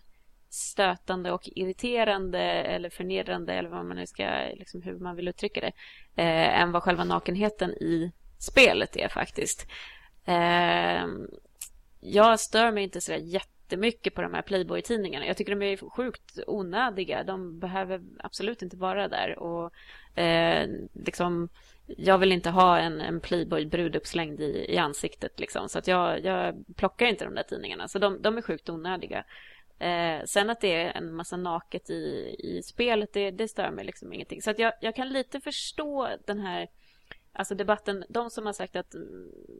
A: stötande och irriterande eller förnedrande eller vad man nu ska, liksom hur man vill uttrycka det, eh, än vad själva nakenheten i spelet är faktiskt. Eh, jag stör mig inte så jättemycket på de här Playboy-tidningarna. Jag tycker de är sjukt onödiga. De behöver absolut inte vara där. Och eh, liksom, jag vill inte ha en, en Playboy-brud uppslängd i, i ansiktet. Liksom. Så att jag, jag plockar inte de där tidningarna. Så de, de är sjukt onödiga. Eh, sen att det är en massa naket i, i spelet, det, det stör mig liksom ingenting. Så att jag, jag kan lite förstå den här alltså debatten, de som har sagt att,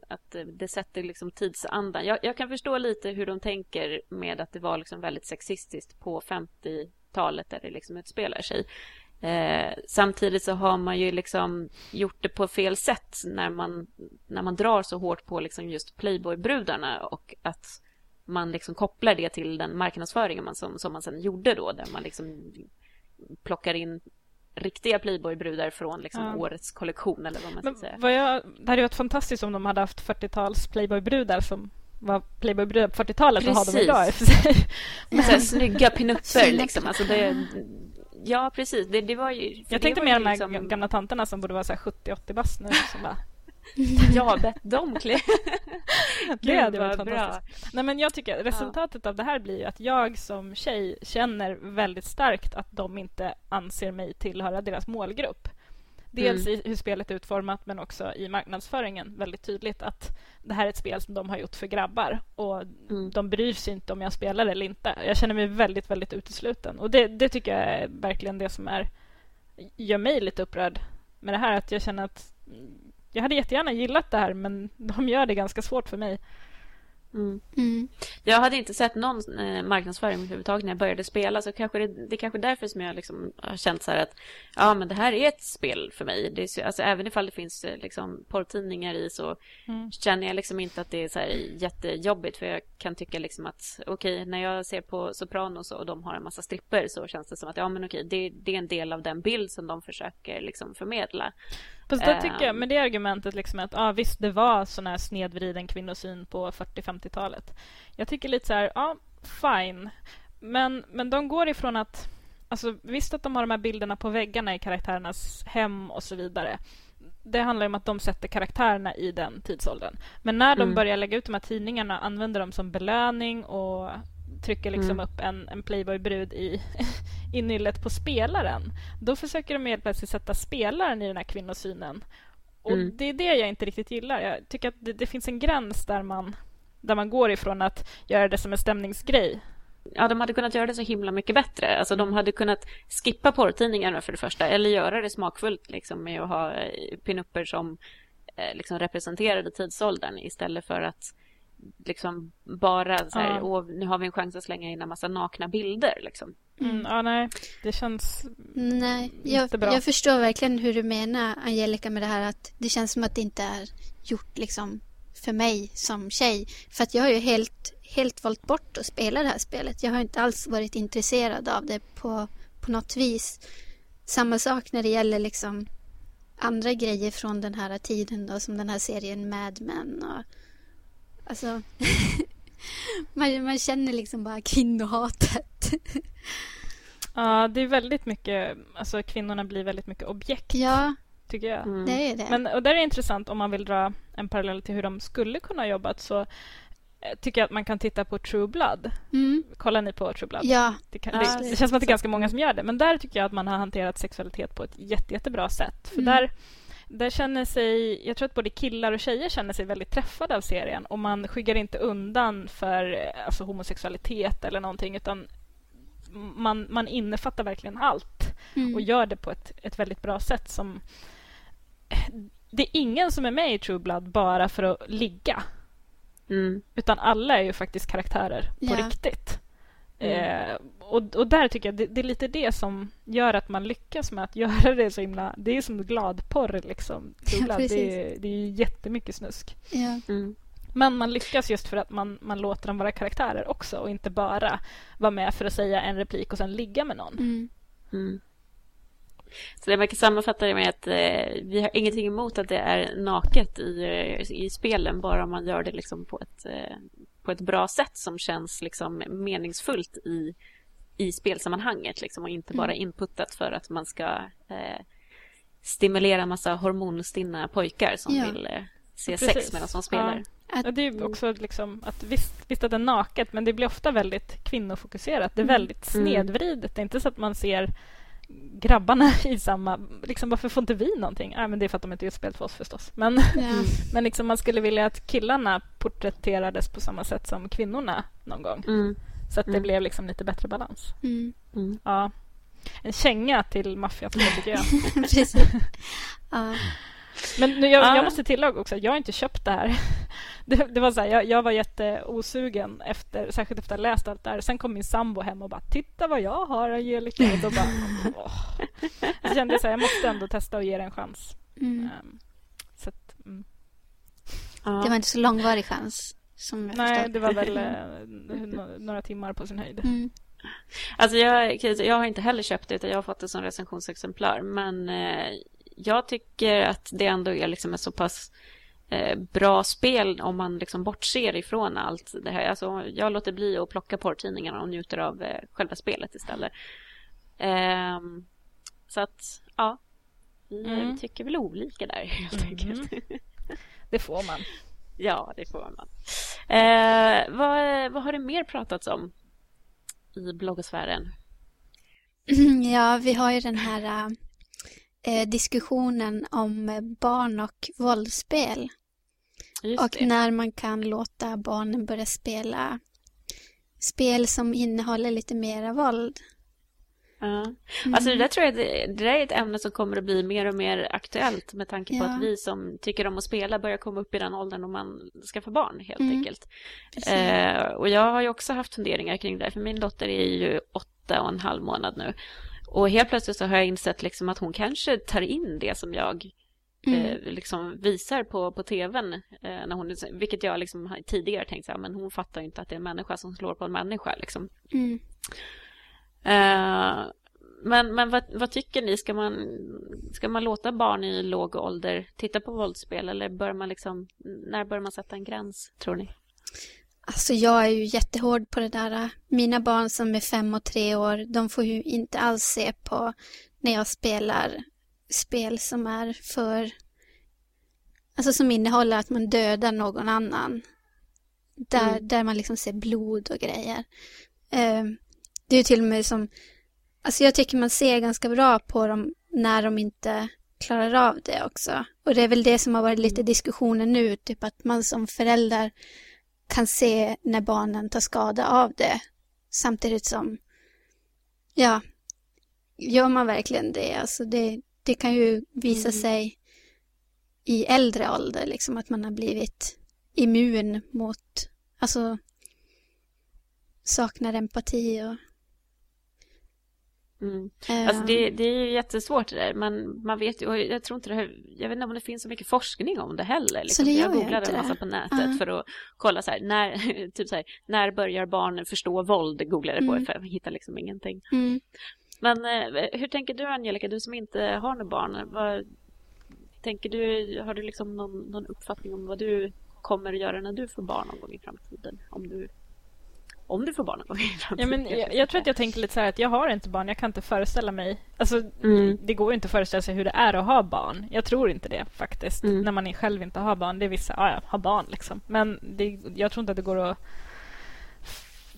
A: att det sätter liksom tidsandan. Jag, jag kan förstå lite hur de tänker med att det var liksom väldigt sexistiskt på 50-talet där det liksom utspelar sig. Eh, samtidigt så har man ju liksom gjort det på fel sätt när man, när man drar så hårt på liksom just Playboy-brudarna och att man liksom kopplar det till den marknadsföringen man, som, som man sen gjorde då, där man liksom plockar in riktiga Playboy-brudar från liksom ja. årets kollektion eller vad man ska säga.
B: Vad jag, det hade varit fantastiskt om de hade haft 40-tals Playboy-brudar som var Playboy-brudar på 40-talet och har dem idag i och för sig.
A: Så snygga *laughs* pinupper liksom. Alltså det, ja, precis. Det, det var ju...
B: Jag tänkte mer de här liksom... gamla tanterna som borde vara 70-80 bast nu som bara *laughs*
A: bett dem klä. *laughs*
B: det hade varit fantastiskt. Nej, men jag tycker resultatet ja. av det här blir att jag som tjej känner väldigt starkt att de inte anser mig tillhöra deras målgrupp. Dels mm. i hur spelet är utformat men också i marknadsföringen väldigt tydligt att det här är ett spel som de har gjort för grabbar och mm. de bryr sig inte om jag spelar eller inte. Jag känner mig väldigt, väldigt utesluten och det, det tycker jag är verkligen det som är gör mig lite upprörd med det här att jag känner att jag hade jättegärna gillat det här men de gör det ganska svårt för mig.
A: Mm. Mm. Jag hade inte sett någon eh, marknadsföring överhuvudtaget när jag började spela så kanske det, det är kanske därför som jag liksom har känt så här att ja men det här är ett spel för mig. Det är, alltså, även ifall det finns eh, liksom porrtidningar i så mm. känner jag liksom inte att det är så här jättejobbigt för jag kan tycka liksom att okej okay, när jag ser på Sopranos och de har en massa stripper så känns det som att ja men okej okay, det, det, är en del av den bild som de försöker liksom förmedla.
B: Fast då tycker jag, med det argumentet liksom att ah, visst, det var sån här snedvriden kvinnosyn på 40-50-talet. Jag tycker lite så här, ja, fine. Men, men de går ifrån att... Alltså, visst att de har de här bilderna på väggarna i karaktärernas hem och så vidare. Det handlar om att de sätter karaktärerna i den tidsåldern. Men när de mm. börjar lägga ut de här tidningarna använder de som belöning och trycker liksom mm. upp en, en Playboy-brud i, *laughs* i nyllet på spelaren. Då försöker de helt plötsligt sätta spelaren i den här kvinnosynen. Och mm. Det är det jag inte riktigt gillar. Jag tycker att det, det, finns en gräns där man, där man går ifrån att göra det som en stämningsgrej
A: Ja, de hade kunnat göra det så himla mycket bättre. Alltså, de hade kunnat skippa porrtidningarna för det första, eller göra det smakfullt liksom, med att ha eh, pinupper som eh, liksom, representerade tidsåldern istället för att liksom bara så här, ja. nu har vi en chans att slänga in en massa nakna bilder liksom.
B: Mm, ja, nej, det känns
C: Nej, jag, bra. jag förstår verkligen hur du menar Angelica med det här att det känns som att det inte är gjort liksom för mig som tjej. För att jag har ju helt, helt valt bort att spela det här spelet. Jag har inte alls varit intresserad av det på, på något vis. Samma sak när det gäller liksom andra grejer från den här tiden då, som den här serien Mad Men och Alltså, *laughs* man, man känner liksom bara kvinnohatet. *laughs*
B: ja, det är väldigt mycket, alltså kvinnorna blir väldigt mycket objekt.
C: Ja,
B: tycker jag.
C: Mm. det är det.
B: Men, och där är det intressant om man vill dra en parallell till hur de skulle kunna ha jobbat så eh, tycker jag att man kan titta på True Blood. Mm. Kollar ni på True Blood?
C: Ja.
B: Det, kan, det, det, känns som att det är ganska många som gör det. Men där tycker jag att man har hanterat sexualitet på ett jätte, jättebra sätt. För mm. där där känner sig, jag tror att både killar och tjejer känner sig väldigt träffade av serien och man skyggar inte undan för eh, alltså, homosexualitet eller någonting utan man, man innefattar verkligen allt mm. och gör det på ett, ett väldigt bra sätt som det är ingen som är med i True Blood bara för att ligga. Mm. Utan alla är ju faktiskt karaktärer på ja. riktigt. Mm. Eh, och, och där tycker jag det, det, är lite det som gör att man lyckas med att *laughs* göra det så himla... Det är som gladporr liksom. Ja, det, är, det är jättemycket snusk.
C: Ja. Mm.
B: Men man lyckas just för att man, man låter dem vara karaktärer också och inte bara vara med för att säga en replik och sen ligga med någon.
C: Mm.
A: Mm. Så det man kan sammanfatta det med att eh, vi har ingenting emot att det är naket i, i spelen bara om man gör det liksom på, ett, eh, på ett bra sätt som känns liksom meningsfullt i, i spelsammanhanget liksom, och inte bara mm. inputtat för att man ska eh, stimulera en massa hormonstinna pojkar som ja. vill eh, se Precis. sex medan de spelar. Ja.
B: Att, ja, det är också liksom att visst, visst att det är naket men det blir ofta väldigt kvinnofokuserat. Det är mm. väldigt mm. snedvridet. Det är inte så att man ser grabbarna *laughs* i samma... Liksom, varför får inte vi någonting? Ja, men det är för att de inte är utspelat för oss förstås. Men, ja. *laughs* men liksom, man skulle vilja att killarna porträtterades på samma sätt som kvinnorna någon gång.
A: Mm.
B: Så att det mm. blev liksom lite bättre balans.
C: Mm.
A: mm.
B: Ja. En känga till maffiafilmer, tycker jag. *laughs*
C: Precis. Ja.
B: Men nu, jag, jag måste tillägga också, jag har inte köpt det här. *laughs* Det, det var så här, jag, jag var jätteosugen, efter, särskilt efter att ha läst allt det här. Sen kom min sambo hem och bara ”Titta vad jag har, Angelica”. Och då bara, *laughs* åh. Så kände jag så här, jag måste ändå testa och ge det en chans.
C: Mm.
B: Um, så att, mm.
C: Det var inte så långvarig chans. Som jag
B: Nej, det var väl *laughs* eh, några timmar på sin höjd.
C: Mm.
A: Alltså jag, jag har inte heller köpt det, utan jag har fått det som recensionsexemplar. Men eh, jag tycker att det ändå är liksom ett så pass eh, bra spel om man liksom bortser ifrån allt det här. Alltså, jag låter bli att plocka porrtidningarna och njuter av eh, själva spelet istället. Eh, så att, ja. Vi, mm. tycker väl olika där *laughs* helt mm. enkelt.
B: det får man.
A: Ja, det får man. Eh, vad, vad har det mer pratats om i bloggosfären? *clears throat*
C: Ja, vi har ju den här eh, diskussionen om barn och våldsspel.
A: Just
C: och
A: det.
C: när man kan låta barnen börja spela spel som innehåller lite mera våld.
A: Ja. Mm. Alltså det där tror jag det, det där är ett ämne som kommer att bli mer och mer aktuellt med tanke på ja. att vi som tycker om att spela börjar komma upp i den åldern och man ska få barn helt mm. enkelt. Eh, och jag har ju också haft funderingar kring det, för min dotter är ju åtta och en halv månad nu. Och helt plötsligt så har jag insett liksom att hon kanske tar in det som jag mm. eh, liksom visar på, på tvn. Eh, när hon, vilket jag liksom tidigare tänkt så här, men hon fattar inte att det är en människa som slår på en människa. Liksom.
C: Mm.
A: Eh, men men vad, vad, tycker ni? Ska man, ska man låta barn i låg ålder titta på våldsspel eller bör man liksom, när bör man sätta en gräns, tror ni?
C: Alltså jag är ju jättehård på det där. Mina barn som är fem och tre år, de får ju inte alls se på när jag spelar spel som är för... Alltså som innehåller att man dödar någon annan. Där, mm. där man liksom ser blod och grejer. Uh, det är ju till och med som... Alltså jag tycker man ser ganska bra på dem när de inte klarar av det också. Och det är väl det som har varit lite mm. diskussionen nu, typ att man som förälder kan se när barnen tar skada av det. Samtidigt som, ja, gör man verkligen det? Alltså det, det kan ju visa mm. sig i äldre ålder, liksom att man har blivit immun mot, alltså saknar empati och
A: Mm. Alltså det, det, är jättesvårt det där. Man, man vet ju, jag tror inte det, jag vet inte om det finns så mycket forskning om det heller. Liksom.
C: Så det
A: jag googlade
C: en
A: massa på nätet uh -huh. för att kolla så här, när, *laughs* typ så här, när börjar barnen förstå våld? Googlade mm. på för jag hittade liksom ingenting.
C: Mm.
A: Men eh, hur tänker du Angelica, du som inte har några barn, vad, tänker du, har du liksom någon, någon uppfattning om vad du kommer att göra när du får barn någon gång i framtiden? Om du om du får barn någon gång i
B: Ja, men jag, jag, tror att jag tänker lite så här att jag har inte barn, jag kan inte föreställa mig... Alltså, mm. Det går inte att föreställa sig hur det är att ha barn. Jag tror inte det faktiskt, mm. när man själv inte har barn. Det är vissa, ja, har barn liksom. Men det, jag tror inte att det går att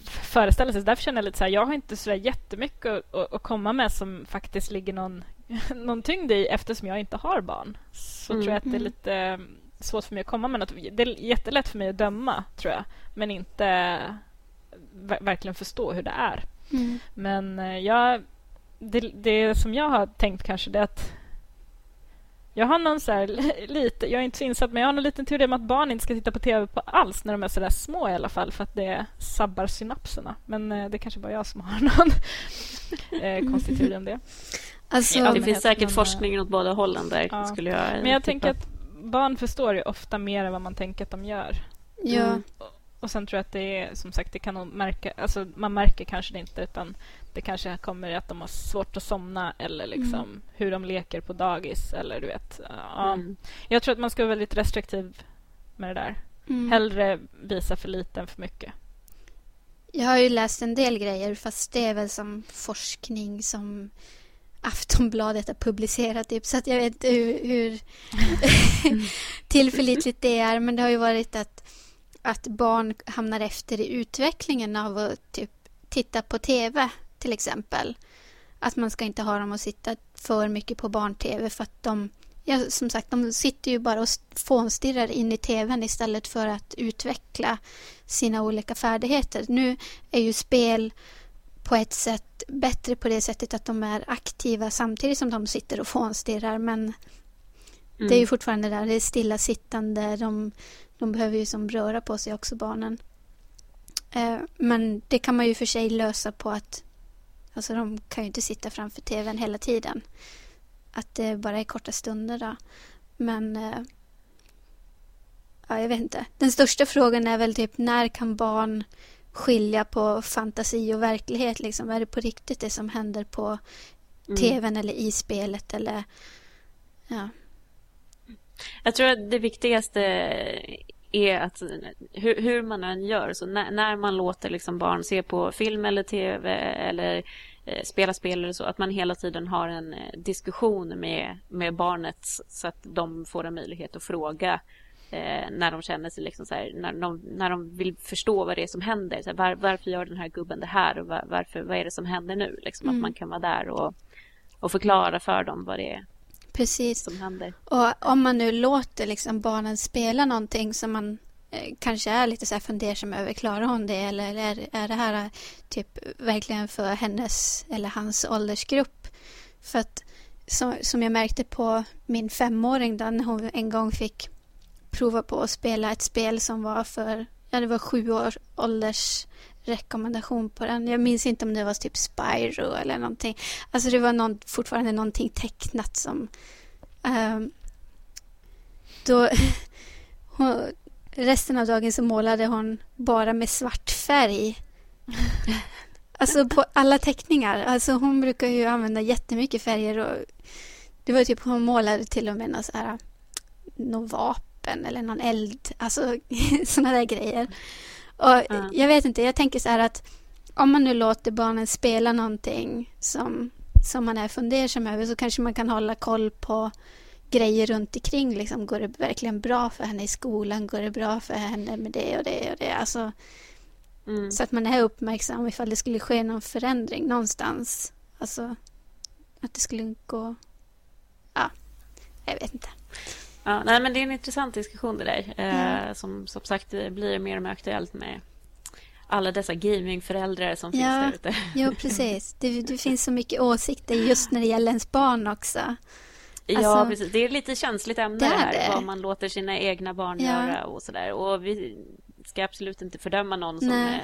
B: föreställa sig. Så därför känner jag lite så här, jag har inte så jättemycket att, att, komma med som faktiskt ligger någon *laughs* någon tyngd i eftersom jag inte har barn. Så
A: Mm.
B: tror jag att det är
C: Mm.
B: lite eh, svårt för mig att komma med något. Det är jättelätt för mig att döma, tror jag. Men inte verkligen förstå hur det är.
C: Mm.
B: Men eh, jag, det, det som jag har tänkt kanske det är att jag har någon så här, li- lite, jag är inte så insatt, men jag har någon liten teori om att barn inte ska titta på tv på alls när de är så där små i alla fall för att det sabbar synapserna. Men eh, det är kanske bara jag som har *laughs* någon eh, konstig teori om det.
C: Alltså,
B: Ja,
A: det finns säkert
B: men,
A: forskning åt båda hållen där.
B: Ja.
A: Skulle jag
B: Men jag tänker att barn förstår ju ofta mer än vad man tänker att de gör.
C: ja,
A: Mm.
B: Och sen tror jag att det är som sagt, det kan nog märka, alltså man märker kanske det inte utan det kanske kommer att de har svårt att somna eller liksom
C: Mm.
B: hur de leker på dagis eller du vet. Ja.
A: Mm.
B: Jag tror att man ska vara väldigt restriktiv med det där.
C: mm.
B: Hellre visa för lite än för mycket.
C: Jag har ju läst en del grejer fast det är väl som forskning som Aftonbladet har publicerat typ, så att jag vet inte hur, hur *laughs* *laughs* tillförlitligt det är men det har ju varit att, att barn hamnar efter i utvecklingen av att typ titta på tv till exempel. Att man ska inte ha dem att sitta för mycket på barn-tv för att de Ja, som sagt, de sitter ju bara och fånstirrar in i tvn istället för att utveckla sina olika färdigheter. Nu är ju spel på ett sätt bättre på det sättet att de är aktiva samtidigt som de sitter och fånstirrar men
A: Mm.
C: det är ju fortfarande där, det är stillasittande, de, de behöver ju som röra på sig också barnen. Eh, men det kan man ju för sig lösa på att alltså de kan ju inte sitta framför tvn hela tiden. Att det bara är korta stunder då. Men eh, ja, jag vet inte. Den största frågan är väl typ när kan barn skilja på fantasi och verklighet? Liksom? Är det på riktigt det som händer på
A: Mm.
C: tvn eller i spelet? Eller, ja.
A: Jag tror att det viktigaste är att hur, hur man än gör, så när, när man låter liksom barn se på film eller tv eller eh, spela spel eller så, att man hela tiden har en eh, diskussion med, med barnet så att de får en möjlighet att fråga eh, när de känner sig liksom så här, när de, när de vill förstå vad det är som händer. Så här, var, varför gör den här gubben det här och var, varför, vad är det som händer nu? Liksom,
C: Mm.
A: Att man kan vara där och, och förklara för dem vad det är
C: Precis.
A: som händer.
C: Och om man nu låter liksom barnen spela någonting som man eh, kanske är lite så här fundersam över, klarar hon det eller är, är det här eh, typ verkligen för hennes eller hans åldersgrupp? För att som, som jag märkte på min femåring då, när hon en gång fick prova på att spela ett spel som var för, ja det var sju år ålders rekommendation på den. Jag minns inte om det var typ Spyro eller någonting. Alltså det var någon, fortfarande någonting tecknat som Ehm, då, *laughs* hon, resten av dagen så målade hon bara med svart färg. *laughs* Alltså på alla teckningar. Alltså hon brukar ju använda jättemycket färger och det var typ hon målade till och med någon så här någon vapen eller någon eld. Alltså *laughs* sådana där grejer. Och
A: Ja.
C: jag vet inte, jag tänker så här att om man nu låter barnen spela någonting som, som man är fundersam över så kanske man kan hålla koll på grejer runt omkring. Liksom, går det verkligen bra för henne i skolan? Går det bra för henne med det och det och det? Alltså,
A: Mm.
C: Så att man är uppmärksam ifall det skulle ske någon förändring någonstans. Alltså att det skulle gå... Ja, jag vet inte.
A: Ja, nej, men det är en intressant diskussion det där. Eh,
C: Ja.
A: som, som sagt det blir mer och mer aktuellt med alla dessa gamingföräldrar som finns
C: Ja.
A: där ute.
C: Jo, precis. Det, det finns så mycket åsikter just när det gäller ens barn också.
A: ja,
C: Alltså-
A: precis. Det är ett lite känsligt ämne
C: Det
A: det
C: är
A: här.
C: det.
A: Vad man låter sina egna barn
C: Ja.
A: göra och sådär. Och vi ska absolut inte fördöma någon som, eh,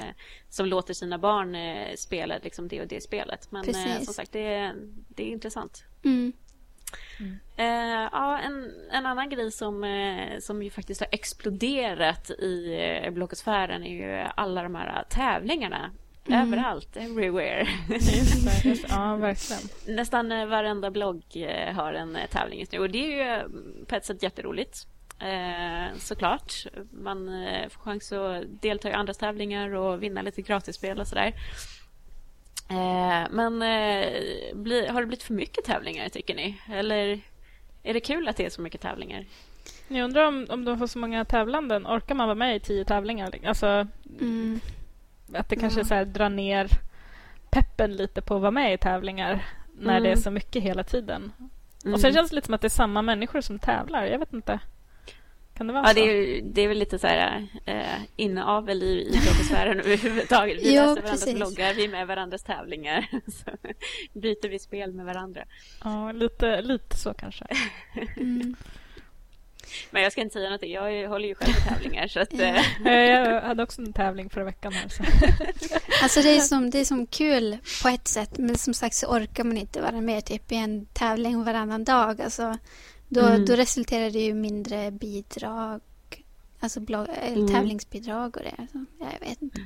A: som låter sina barn eh, spela liksom det och det spelet. Men som sagt, det är, det är intressant.
C: Mm.
A: Eh, ja, en, en annan grej som, eh, som ju faktiskt har exploderat i eh, bloggosfären är ju alla de här tävlingarna.
C: Mm.
A: Överallt, everywhere.
B: Just just. Ja, *laughs* verkligen.
A: Nästan eh, varenda blogg eh, har en eh, tävling just nu och det är ju på ett sätt jätteroligt. Eh, såklart. Man får chans att delta i andras tävlingar och vinna lite gratisspel och sådär. Eh, men eh, bli, har det blivit för mycket tävlingar tycker ni? Eller är det kul att det är så mycket tävlingar?
B: Jag undrar om, om de får så många tävlanden. Orkar man vara med i tio tävlingar? Alltså,
C: Mm.
B: att det kanske
C: Ja.
B: så här drar ner peppen lite på att vara med i tävlingar när mm. det är så mycket hela tiden. Mm. Och sen känns det lite som att det är samma människor som tävlar. Jag vet inte. Kan det vara
A: ja,
B: så?
A: Det är, det är väl lite så här äh, inavel i idrottssfären *laughs* överhuvudtaget. Vi jo, läser varandras bloggar, vi är med varandras tävlingar. *laughs* Så byter vi spel med varandra.
B: Ja, lite, lite så kanske. *laughs* Mm.
A: Men jag ska inte säga något. Jag håller ju själv på tävlingar. Så att,
B: ja. Jag hade också en tävling förra veckan. Här, så.
C: Alltså det är, som, det är som kul på ett sätt. Men som sagt så orkar man inte vara med typ, i en tävling varannan dag. Alltså, då, mm. då resulterar det ju mindre bidrag. Alltså blogg, mm. tävlingsbidrag och det. Alltså, jag vet inte.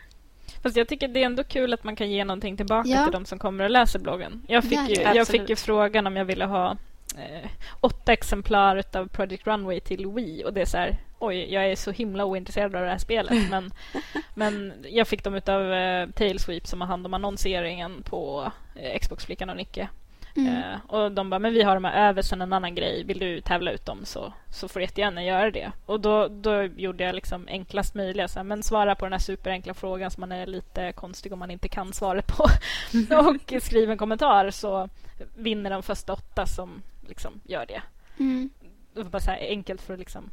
B: Fast jag tycker det är ändå kul att man kan ge någonting tillbaka ja. till de som kommer och läser bloggen. Jag fick, ja, ju, jag fick ju frågan om jag ville ha eh, åtta exemplar av Project Runway till Wii och det är så här, oj, jag är så himla ointresserad av det här spelet *laughs* men, men jag fick dem av eh, Tailsweep som har hand om annonseringen på eh, Xbox-flickan och Nicke. Mm. Eh, och de bara, men vi har de här över sen en annan grej. Vill du tävla ut dem så, så får du jättegärna göra det. Och då, då gjorde jag liksom enklast möjliga. Så här, men svara på den här superenkla frågan som man är lite konstig om man inte kan svaret på. *laughs* och skriv en kommentar så vinner de första åtta som liksom gör det. Mm. Det var bara så enkelt för att liksom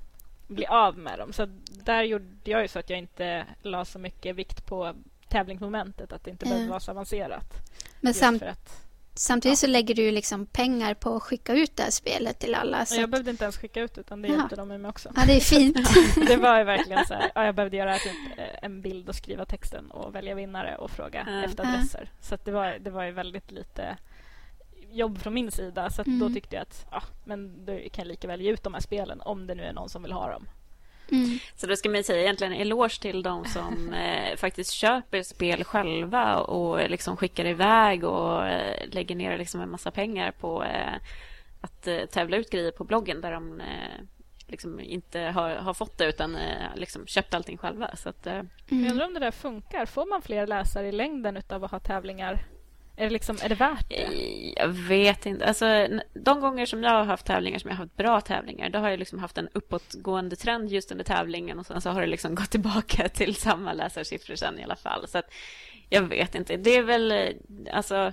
B: bli av med dem. Så där gjorde jag ju så att jag inte la så mycket vikt på tävlingsmomentet. Att det inte mm. behövde vara så avancerat.
C: Men samt, att, samtidigt ja. så lägger du liksom pengar på att skicka ut det här spelet till alla.
B: Så jag att... behövde inte ens skicka ut utan det Jaha. hjälpte de mig med också.
C: Ja, det är fint. *laughs*
B: det var ju verkligen så här. Ja, jag behövde göra typ en bild och skriva texten och välja vinnare och fråga mm. efter adresser. Så det, var, det var ju väldigt lite jobb från min sida. Så mm. då tyckte jag att ja, men då kan jag lika väl ge ut de här spelen om det nu är någon som vill ha dem.
A: Mm. Så då ska man säga egentligen eloge till de som *laughs* eh, faktiskt köper spel själva och liksom skickar iväg och eh, lägger ner liksom en massa pengar på eh, att eh, tävla ut grejer på bloggen där de eh, liksom inte har, har fått det utan eh, liksom köpt allting själva. Så att, mm.
B: Jag undrar om det där funkar. Får man fler läsare i längden av att ha tävlingar är det, liksom, är det värt det?
A: Jag vet inte. Alltså, de gånger som jag har haft tävlingar som jag har haft bra tävlingar, då har jag liksom haft en uppåtgående trend just under tävlingen och sen så har det liksom *laughs* gått tillbaka till samma läsarsiffror sen i alla fall. Så att, jag vet inte. Det är väl, alltså,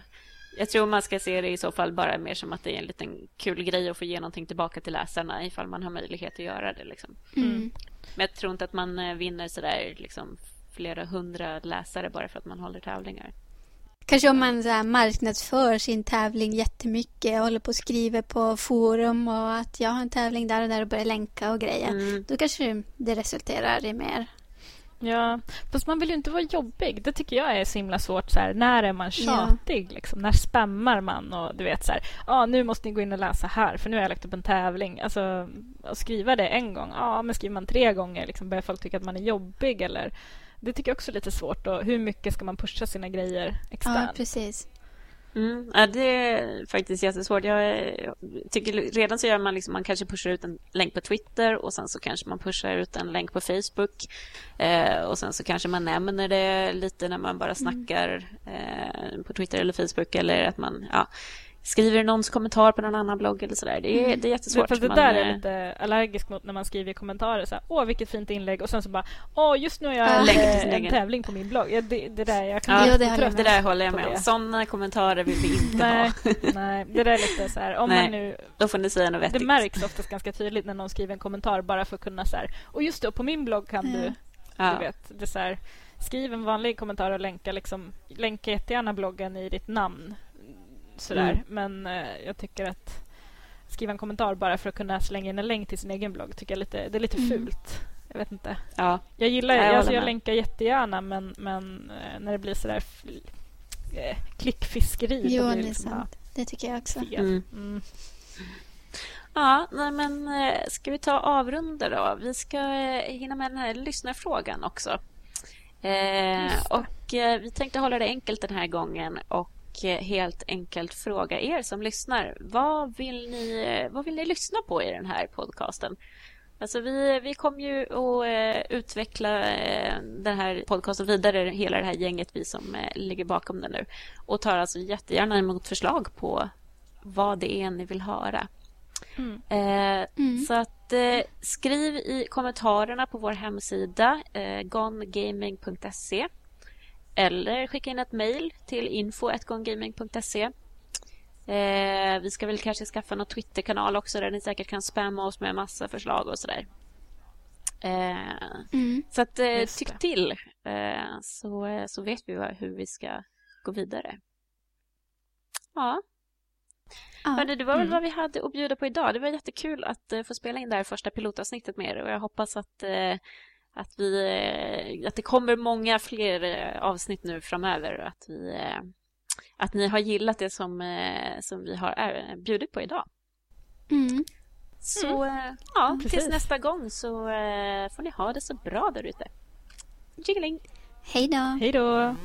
A: jag tror man ska se det i så fall bara mer som att det är en liten kul grej att få ge någonting tillbaka till läsarna ifall man har möjlighet att göra det. Liksom. Mm. Men jag tror inte att man eh, vinner sådär liksom flera hundra läsare bara för att man håller tävlingar.
C: Kanske om man så här, marknadsför sin tävling jättemycket och håller på och skriver på forum och att jag har en tävling där och där och börjar länka och grejer. Mm. Då kanske det resulterar i mer.
B: Ja, fast man vill ju inte vara jobbig. Det tycker jag är så himla svårt. Så här, när är man tjatig? Ja. Liksom? När spammar man? Och du vet så här, ah, nu måste ni gå in och läsa här för nu har jag lagt upp en tävling. Alltså, att skriva det en gång, ja, ah, men skriver man tre gånger, liksom, börjar folk tycka att man är jobbig eller det tycker jag också är lite svårt. Och hur mycket ska man pusha sina grejer externt?
C: Ja, precis.
A: Mm, ja, det är faktiskt jättesvårt. Jag, tycker redan så gör man liksom, man kanske pushar ut en länk på Twitter och sen så kanske man pushar ut en länk på Facebook. Eh, och sen så kanske man nämner det lite när man bara mm. snackar eh, på Twitter eller Facebook eller att man, ja, skriver någons kommentar på någon annan blogg eller sådär. Det är, mm. det är jättesvårt.
B: Fast det där är jag lite allergisk mot när man skriver kommentarer. Så här, Åh, vilket fint inlägg. Och sen så bara, åh, just nu har jag ja. en, tävling på min blogg. Ja, det, det där, jag kan
A: ja, det, trött, det där håller jag med om. Sådana kommentarer vill vi inte *laughs*
B: nej, ha. nej, det där är lite så här, om nej, man nu...
A: Då får ni säga något vettigt.
B: Det märks oftast ganska tydligt när någon skriver en kommentar bara för att kunna så här, och just det, på min blogg kan mm. du, ja. du vet, det så här, skriv en vanlig kommentar och länka, liksom, länka jättegärna bloggen i ditt namn sådär. Mm. Men eh, jag tycker att skriva en kommentar bara för att kunna slänga in en länk till sin egen blogg tycker jag lite, det är lite mm. fult. Jag vet inte.
A: Ja.
B: Jag gillar jag, alltså, jag länkar jättegärna men, men eh, när det blir sådär eh, klickfiskeri.
C: Jo,
B: det,
C: är liksom sant. Det tycker jag också.
A: Mm. Mm. Ja, nej, men eh, ska vi ta avrunda då? Vi ska hinna med den här lyssnarfrågan också. Eh, och eh, vi tänkte hålla det enkelt den här gången och helt enkelt fråga er som lyssnar. Vad vill ni, vad vill ni lyssna på i den här podcasten? Alltså vi, vi kommer ju att eh, utveckla eh, den här podcasten vidare, hela det här gänget, vi som eh, ligger bakom den nu. Och tar alltså jättegärna emot förslag på vad det är ni vill höra. Mm. Eh, mm. Så att eh, skriv i kommentarerna på vår hemsida eh, eller skicka in ett mejl till info.gongaming.se Eh, vi ska väl kanske skaffa någon Twitterkanal också där ni säkert kan spamma oss med massa förslag och sådär. Eh,
C: Mm.
A: så att, eh, tyck till eh, så, eh, så vet vi vad, hur vi ska gå vidare. Ja,
C: Ja.
A: Hörde, det var väl
B: Mm.
A: vad vi hade att bjuda på idag. Det var jättekul att eh, få spela in det här första pilotavsnittet med er och jag hoppas att, att, vi, eh, att det kommer många fler eh, avsnitt nu framöver och att, vi, eh, att ni har gillat det som, som vi har bjudit på idag.
C: Mm.
A: Så eh, ja, tills nästa gång så får ni ha det så bra där ute. Jingling!
C: Hej då!
B: Hej då!